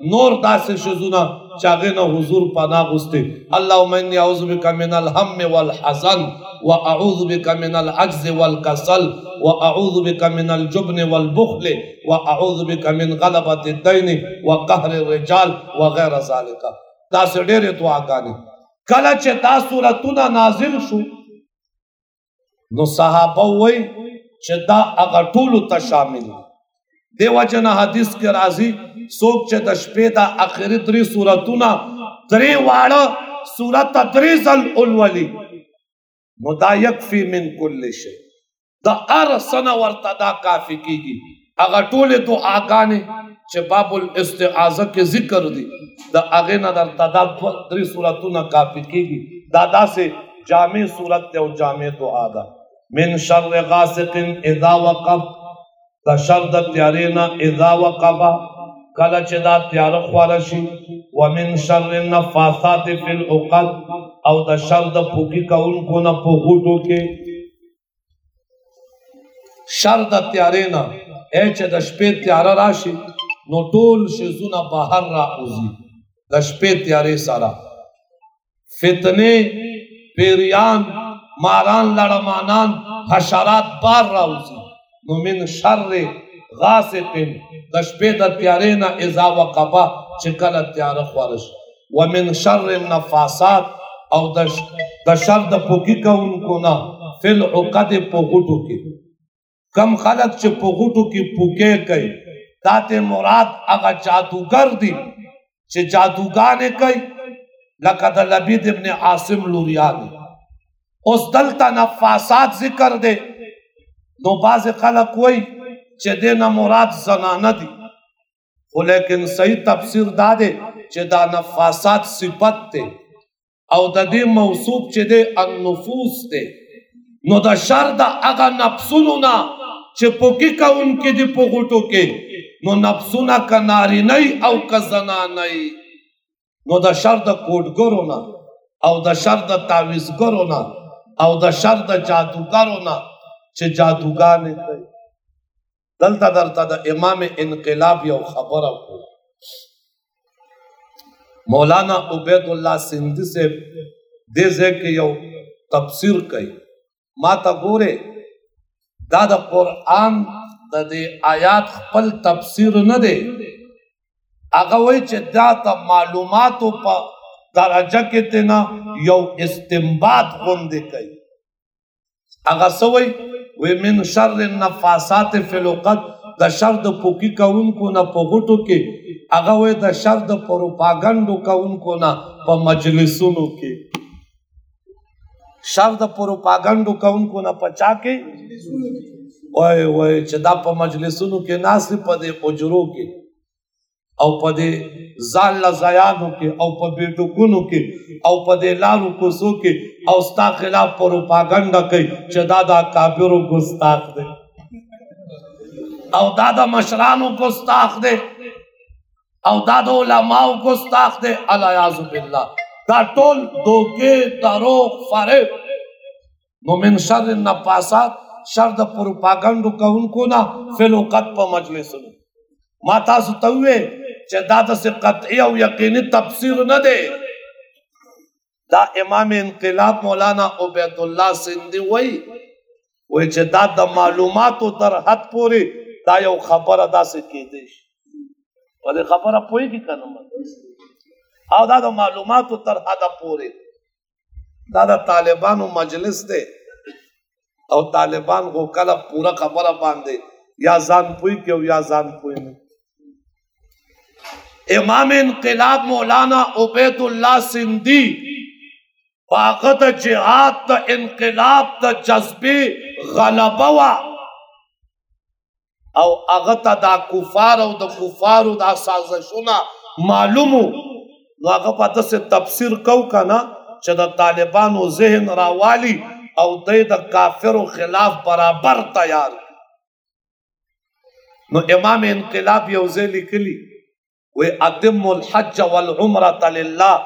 نور داس شزونا چاغه نه حضور پناه غسته اللهم اني اعوذ بك من الهم والحزن واعوذ بك من العجز والكسل واعوذ بك من الجبن والبخل واعوذ بك من غلبة الدين وقهر الرجال وغير ذلك. دا ډېرې دعاګانې کله چې دا سورتونه نازل شو نو صحابه وای چې دا هغه ټول ته شامل دیو جن حدیث کې راځي څوک چې د شپې د اخري درې سوراتونه درې واړه سورت درې ځل اولولي نو دا یکفي من کل شی. د ار سنه ورته دا کافی کیږي. هغه ټولې دعاګانې چې باب الاستعاذه کې ذکر دي د هغه نه در تدا درې سوراتونه کافی کیږي. دا داسې جامع صورت او جامع دعا ده. من شر غاسق اذا وقب د شر د تیارینا اذا وقبا کله چې دا تیار خوار شي، ومن شر النفاثات فی العقد، او د شر د پوکی کونکو نه په غوټو کې. شر د تیارې نه، اے چې د شپې تیار راشي، نو ټول شزونه بهر را اوزي د شپې تیارې سره. فتنه پیریان، ماران، لړمانان، حشرات بار را اوزي نو شر غاسق د شپې د تیارې نه اذا وقبا، چې کله تیار خورش ومن شر النفاسات، او د شر د پوکی کونکو نه فل عقد په غټو کې. کم خلق چې په غټو کې پوکې کوي داته مراد هغه جادوګر دی چې جادوګانې کوي، لکه د لبید ابن عاصم لوریانی اوس دلته نفاسات ذکر دی. نو باز خلق وای چې دینه مراد زنانه دي. خو لیکن صحیح تفسیر دا دی چې دا نفاسات صفت ته او د دې موصوف چې دی النفوس ته نو د شر د هغه نفسونو نه چې پوکی کون کې دی پوغټو کې، نو نفسونه کناری نه او کزنا نه نو د شر د کوډګرو نه، او د شر د تعویزګرو نه، او د شر د جادوګرو نه چې جادوګانې کوي دلته درته د امام انقلاب یو خبره کو مولانا عبید الله سندھی سے دې ځکه یو تفسیر کوي ما ته ګوره دا د قران د دې آیات خپل تفسیر نه دی. هغه وای چې دا ته معلوماتو په درجه کې تنا یو استنباط غوندې کوي هغه سوی و من شر النفاسات فی الوقت د شر د پوکی کونکو نه په غټو کې. هغه وای د شر د پروپاګاندا کونکو نه په مجلسونو کې. شر د پروپاګاندا کونکو نه پچا کې؟ وای وای چې دا په مجلسونو کې ناس په دې اجرو کې او په دې ځان لا زیانو کې او په بیٹکونو کې او په دې لارو کوسو کې او ستا خلاف پروپاګاندا کوي چې دا دا کافرو ګستاخ دي او دا د مشرانو ګستاخ دي او دا د علماو ګستاخ دي الیاذ بالله دا ټول دوکې دروغ فریب نو من شر النفاسات شر د پروپاګاندا کوونکو نه فلوقت په مجلسونو۔ ما تاسو ته چې دا د قطعی او یقینی تفسیر نه دی دا امام انقلاب مولانا عبید الله سندی وای وای چې دا د معلوماتو تر حد پورې دا یو خبره داسې کېدې شي او دا خبره پوي کی کنه او دا د معلوماتو تر حد پورې دا د طالبانو مجلس دی او طالبان کو کله پورا خبره باندې یا ځان پوي کې او یا ځان پوي نه امام انقلاب مولانا عبید اللہ سندھی باغت جہاد دا انقلاب دا جذبی غلبوا او اغتا دا کفار او دا کفار او دا سازشونا معلومو۔ نو اغا پا دا تفسیر کو کنا چا دا طالبانو ذہن راوالی او دے دا کافر و خلاف برابر تیار۔ نو امام انقلاب یوزے لکلی۔ وہ اتم الحج والعمرہ للہ۔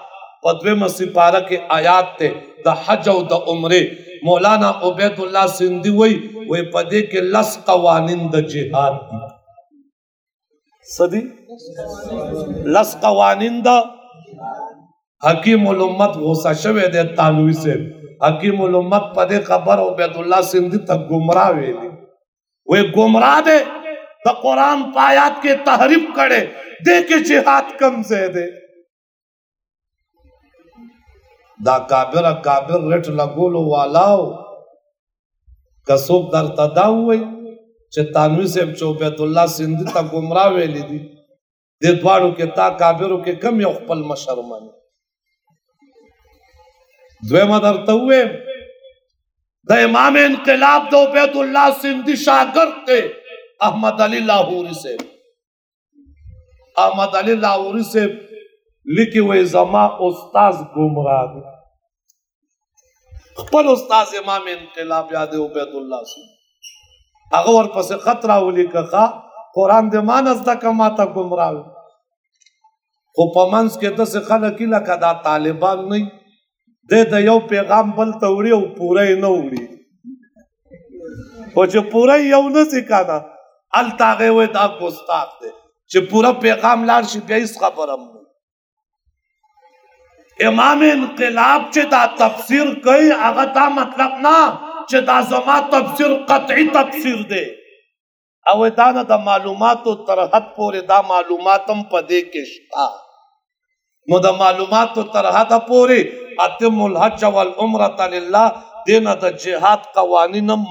پدویم سپارہ کے آیات تے، دا حج و دا عمرے۔ مولانا عبید اللہ سندھی وئی وہ پدے کے لس قوانین دا جہاد دی۔ صدی لس قوانین دا حکیم الامت غصہ شوے دے تانوی سے۔ حکیم الامت پدے خبر عبید اللہ سندھی تک گمراہ ویلی وہ گمراہ دے دا قرآن پایات کے تحریف کڑے دے کے جہاد کم سے دے دا کابر کابر رٹ لگولو والاو۔ کسوک در تدا ہوئی چھ تانوی سے چوبیت اللہ سندھی تا گمراہ ویلی دی۔ دے دوارو کے تا کابرو کے کم یو خپل مشرمانی دوے مدر تاوے دا امام انقلاب دو بیت اللہ سندھی شاگرد تے۔ احمد علی لاہوری سے۔ احمد علی لاہوری سے لکھی ہوئے زما استاز گمراہ دے خپل استاز امام انقلاب یاد عبید اللہ سے۔ هغه ورپسې خط راولي که قرآن دې ما نزده که ما ته خو په منځ کې داسې خلک لکه دا طالبان نه دے د یو پیغام بل ته وړي او پوره یې نه وړي او چې پوره یو نه سي کنه ال تاغه وې دا ګستاخ دی چې پوره پیغام لاړ شي بیا هیڅ خبره هم امام انقلاب چې دا تفسیر کوي هغه دا مطلب نه چې دا زما تفسیر قطعی تفسیر دی او دا نه د معلوماتو تر حد پورې دا معلومات هم پدې کې شته نو د معلوماتو تر حد پورې اتم الحج والعمره لله دینه د جهاد قوانین هم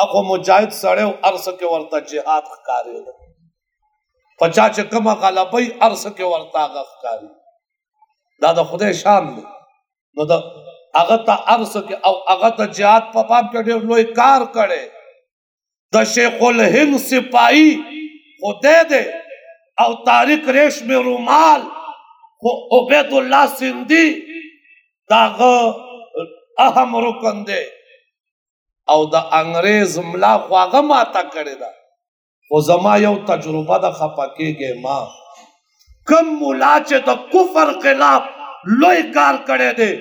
معلومي مجاهد سره ارس کې ورته جهاد ښکاری پچا چې کومه غلبې ارس کې ورته ښکاری دا د خدای شان دی۔ نو دا هغه ته ارس کې او هغه ته جهاد په باب کې ډېر لوی کار کړي د شیخ الهند سپاهي خدای دې او طارق ریشم رومال، خو عبید الله سندی داغه اهم رکن دی او د انګريز ملا خواغه ماته کړی دا خو زما یو تجربه د خپکیږي ما. کم مولا چې د کفر خلاف لوی کار کړی دی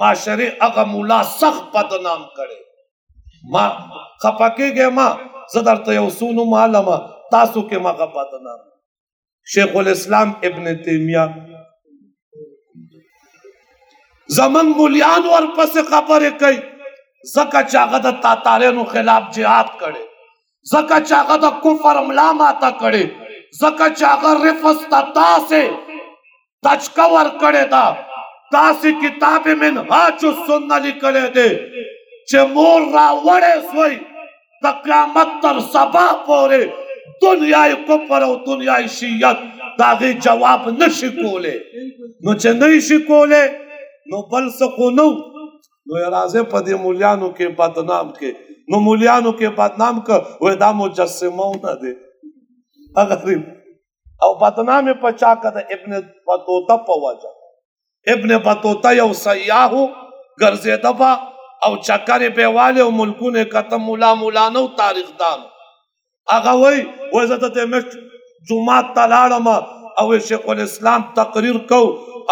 معاشره هغه مولا سخت بدنام کړي ما خپکیږي ما، زه درته یو سونو معلومه تاسو کې ما بدنام. شیخ الاسلام ابن تیمیہ زمن مولیان ورپس خبرې کوي. زکه چاغه د تاتارانو خلاف jihad کړي زکه چاغه کفر ملا ماته کړي زکه چاغه رفس تتا سے تچکا ور کړي دا تاسې کتاب من هاچ سنت لیکلې ده چې مور را وړې سوی د قیامت تر سبا پورې دنیای کفر او دنیای شیعت داغه جواب نشي کوله نو چې نه شي نو بل څه نو نو راځه په دې مولیانو کې بدنام کې نو مولیانو کې بدنام ک وې دا مجسمه نه دي اگر او بدنام په چا کده ابن بطوطه په وجه ابن بطوطه یو سیاحو ګرځیدا با او چکرې په والے او ملکونه کته مولا مولا نو تاریخ دان هغه وای وای زه ته مشت جمعه تلاړم او شیخ الاسلام تقریر کو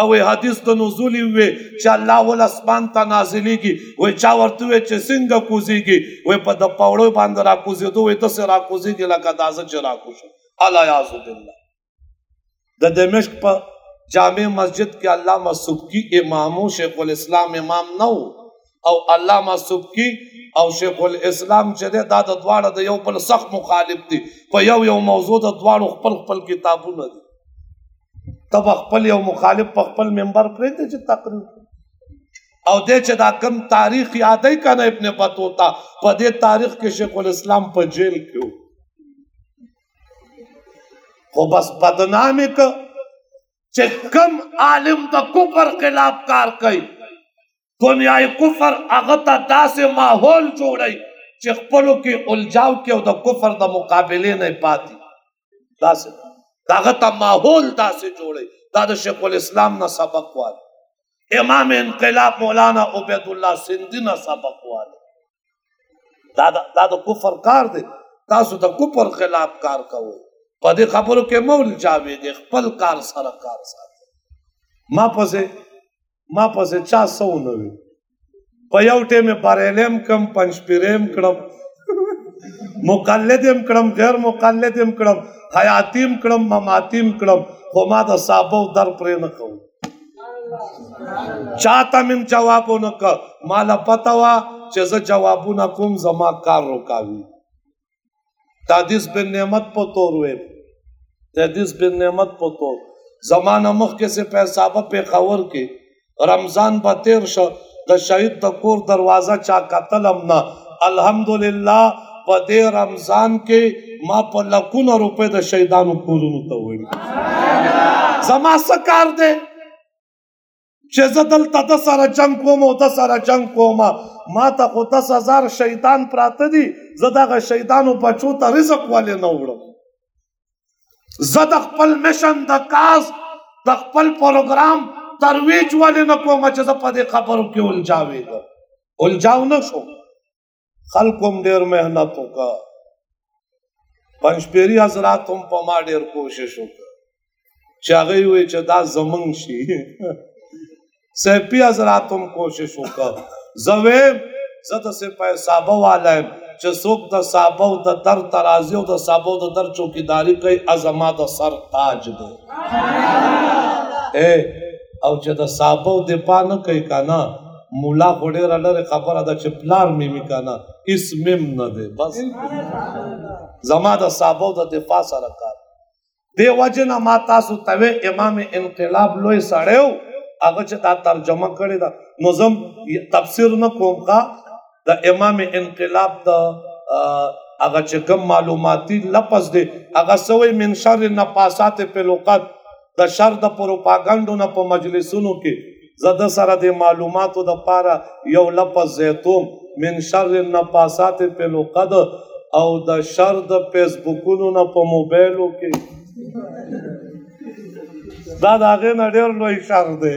او حدیث د نزول وی چې الله ول اسمان ته نازلېږي. وای چا ورته وی چې څنګه کوزيږي وای په د پاوړو باندې را کوزي دوی ته سره را کوزيږي لکه دازه چې را کوشه الا یعذ بالله. د دمشق په جامع مسجد کې علامه سبکی امامو شیخ الاسلام امام نو او علامه سبکی او شیخ الاسلام چې دا د دواړه د یو بل سخت مخالف دي په یو یو موضوع د دواړو خپل خپل کتابونه دي تب خپل یو مخالف په خپل منبر پرې ته چې تقریر او دې چې دا کم تاریخ یادای کنه ابن بطوطه، په دې تاریخ کې شیخ الاسلام په جیل کې خو بس بدنامي ک چې کم عالم د کفر خلاف کار کوي. دنیای کفر هغه ته داسې ماحول جوړي چې خپلو کې الجاو کې او د کفر د مقابله نه پاتې. داسې هغه ته ماحول داسې جوړي دا د شیخ الاسلام نه سبق وایي امام انقلاب مولانا عبید الله سندھی نه سبق وایي دا دا د کفر کار دی. تاسو د کفر خلاف کار کوئ. په دې خبرو کې مول جاوید خپل کار سره کار ساتي ما پسې ما پسې چا سو نه وي په یو ټیمه بارېلم کم پنځپیرم کړم. (laughs) مقلدم کړم غیر مقلدم کړم حیاتیم کړم مماتیم کړم خو ما د صاحبو در پرې نه کوم چاته مم جوابونه ک مال پتا وا چې زه جوابونه کوم، زما کار روکاوي تادیس بن نعمت په تور وې تادیس بن نعمت په تور. زمانہ مخ کې سے پیسہ په خبر کې. رمضان به تیر شو د شهید د کور دروازه چا قتلم نه. الحمدلله، په دې رمضان کې ما په لکونو روپے د شهیدانو کورونو ته وړي زما سکار دے چې زه دلته د سره جنگ کوم او د سره جنگ کوم. ما ته خو دس هزار شهیدان پراته دي، زه دغه شهیدانو بچو ته رزق ولې نه وړم؟ زه د خپل مشن د کاز، د خپل پروګرام ترویج والے نہ کو مچ ز پدے خبر کې الجاوي دا الجاو نہ شو خلقم ډیر مهنت وکا پنځپيري حضرات هم په ما ډیر کوشش وکړ. چې هغه وي چې دا زمنګ شي. (laughs) سیپی حضراتم کوشش وکړه زویم زه د سپه صحابه والایم چې څوک د صحابه د در ترازی او د صحابه د در چوکیداری کوي ازما د سر تاج دی. اے او چې د صحابه دفاع نه کوي کنه مولا غوډه رلره خبره ده چې پلار میمی کنه اسمم نه دی بس زما د صحابه د دفاع سره کار دی وجنه ما تاسو ته امام انقلاب لوی سړیو هغه چې دا ترجمه کړی دا نو زم تفسیر نه کوم کا د امام انقلاب د هغه چې کوم معلوماتي لفظ دی هغه سوی من شر نفاسات په لغت د شر د پروپاګاندا نه په مجلسونو کې زده سره د معلوماتو د پاره یو لفظ زیتوم من شر النفاسات په لقد او د شر د فیسبوکونو نه په موبایلو کې دا داغه نه ډېر لوی شر دی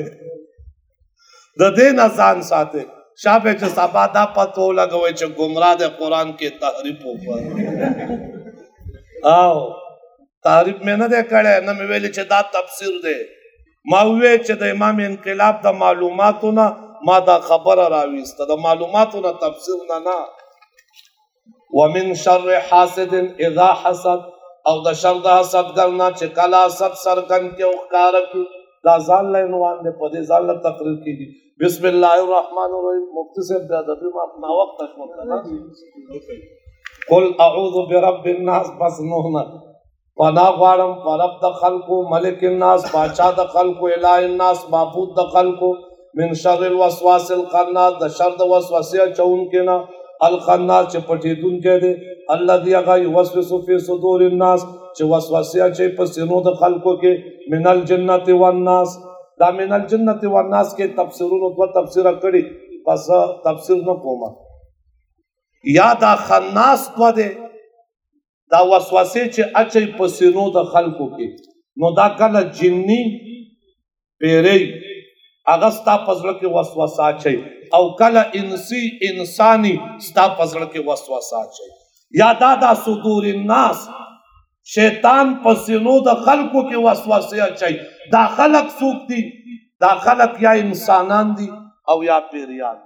د دې نه ځان ساتي شابه چې سبا دا پتو لګوي چې گمراه د قران کې تحریف وکړ او تعریف مې نه ده کړه نه مې ویل چې دا تفسیر ده ما وی چې د امام انقلاب د معلوماتو نه ما دا خبره راويسته د معلوماتو نه تفسیر نه. نه ومن شر حاسد اذا حسد، او د شر د حسد ګرنا چې کلا حسد سرګن کې او ښکار کی دا ځان له عنوان دې په دې ځان له تقریر کیږي بسم الله الرحمن الرحیم. مفتی سے بیا د ما اپنا وخت تک قل اعوذ برب الناس، بس نونا پنا غواړم پرب د خلقو ملک الناس بادشاہ د خلقو الہ الناس معبود د خلقو من شر الوسواس الخناس د شر د وسوسه چون کې نه. الخناس چې پټیدون کې دي الذي هغه يوسوس في صدور الناس چې وسوسه چې په سینو د خلقو کې. من الجنه والناس. دا من الجنه والناس کې تفسیرونو په تفسیر کړي. پس تفسیر نه کومه یا دا خناس تو ده دا وسوسه چې اچي په سینو د خلقو کې نو دا کله جنني پیری هغه ستا پزړه کې وسوسه اچي او کله انسی انساني ستا پزړه کې وسوسه اچي یا دا صدور الناس شیطان په سینو د خلقو کې وسوسه اچي دا خلق سوق دي دا خلق یا انسانان دي او یا پیریان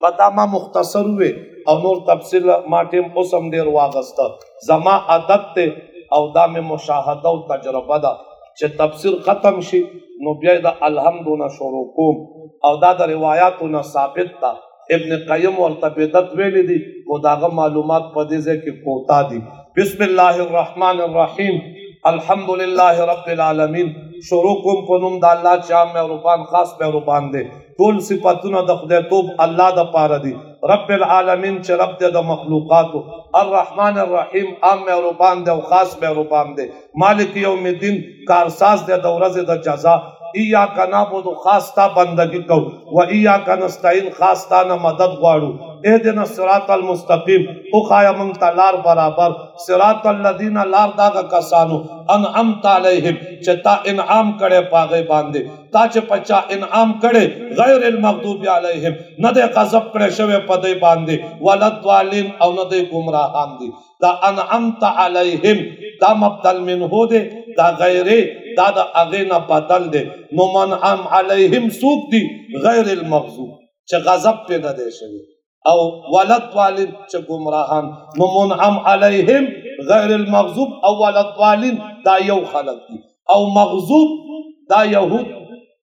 پدا ما مختصر ہوئے او نور تفصیل ما ټیم اوسم ډیر واغسته. زما عادت ته او دا مې مشاهده او تجربه ده چې تفسیر ختم شي، نو بیا د الحمدونه شروع کوم. او دا د روایتونو ثابت ده. ابن قیم ورته بدعت ویل دي او داغه معلومات په دې ځای کې کوتا دي. بسم الله الرحمن الرحیم. الحمد لله رب العالمین. شروع د الله مهربان خاص مهربان دی ټول صفاتونه د خدای توب الله د پاره دی۔ رب العالمین چې رب دې د مخلوقاتو۔ الرحمن الرحیم، عام مهربان دی او خاص مهربان دی مالک یوم الدین، کارساز دی د ورځې د جزا۔ ایاک نعبد خاص تا بندگی کو و ایاک نستعين خاص تا نه مدد غواړو. اهدنا الصراط المستقيم. او خایا من تلار برابر. صراط الذين لار دا کسانو. انعمت علیہم چې تا انعام کړي پاغه باندې. تا چې پچا انعام کړي غیر المغضوب علیہم نه د غضب کړي شوی په دې باندې. ولدوالین او نه د گمراهان دي. دا انعمت علیہم دا مبدل منه دے دا غیره دا دا اغینا بدل دے۔ نو منعم علیہم سوک دی غیر المغضوب۔ چه غضب پیدا دے شوی۔ او ولد والد چه گمراهان نو منعم علیہم غیر المغضوب، او ولد والد دا یو خلق دی۔ او مغضوب دا یهود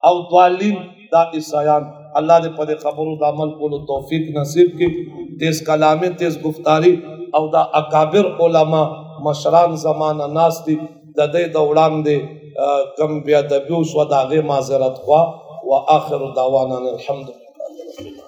او دوالین دا عیسایان اللہ دے پدے خبرو دا عمل کولو توفیق نصیب کی۔ تیز کلامی، تیز گفتاری، او دا اکابر علماء مشران زمانه ناس دي د دې د وړاندې کم بیا د بیوش و داغه معذرت خوا واخر دعوانا الحمد لله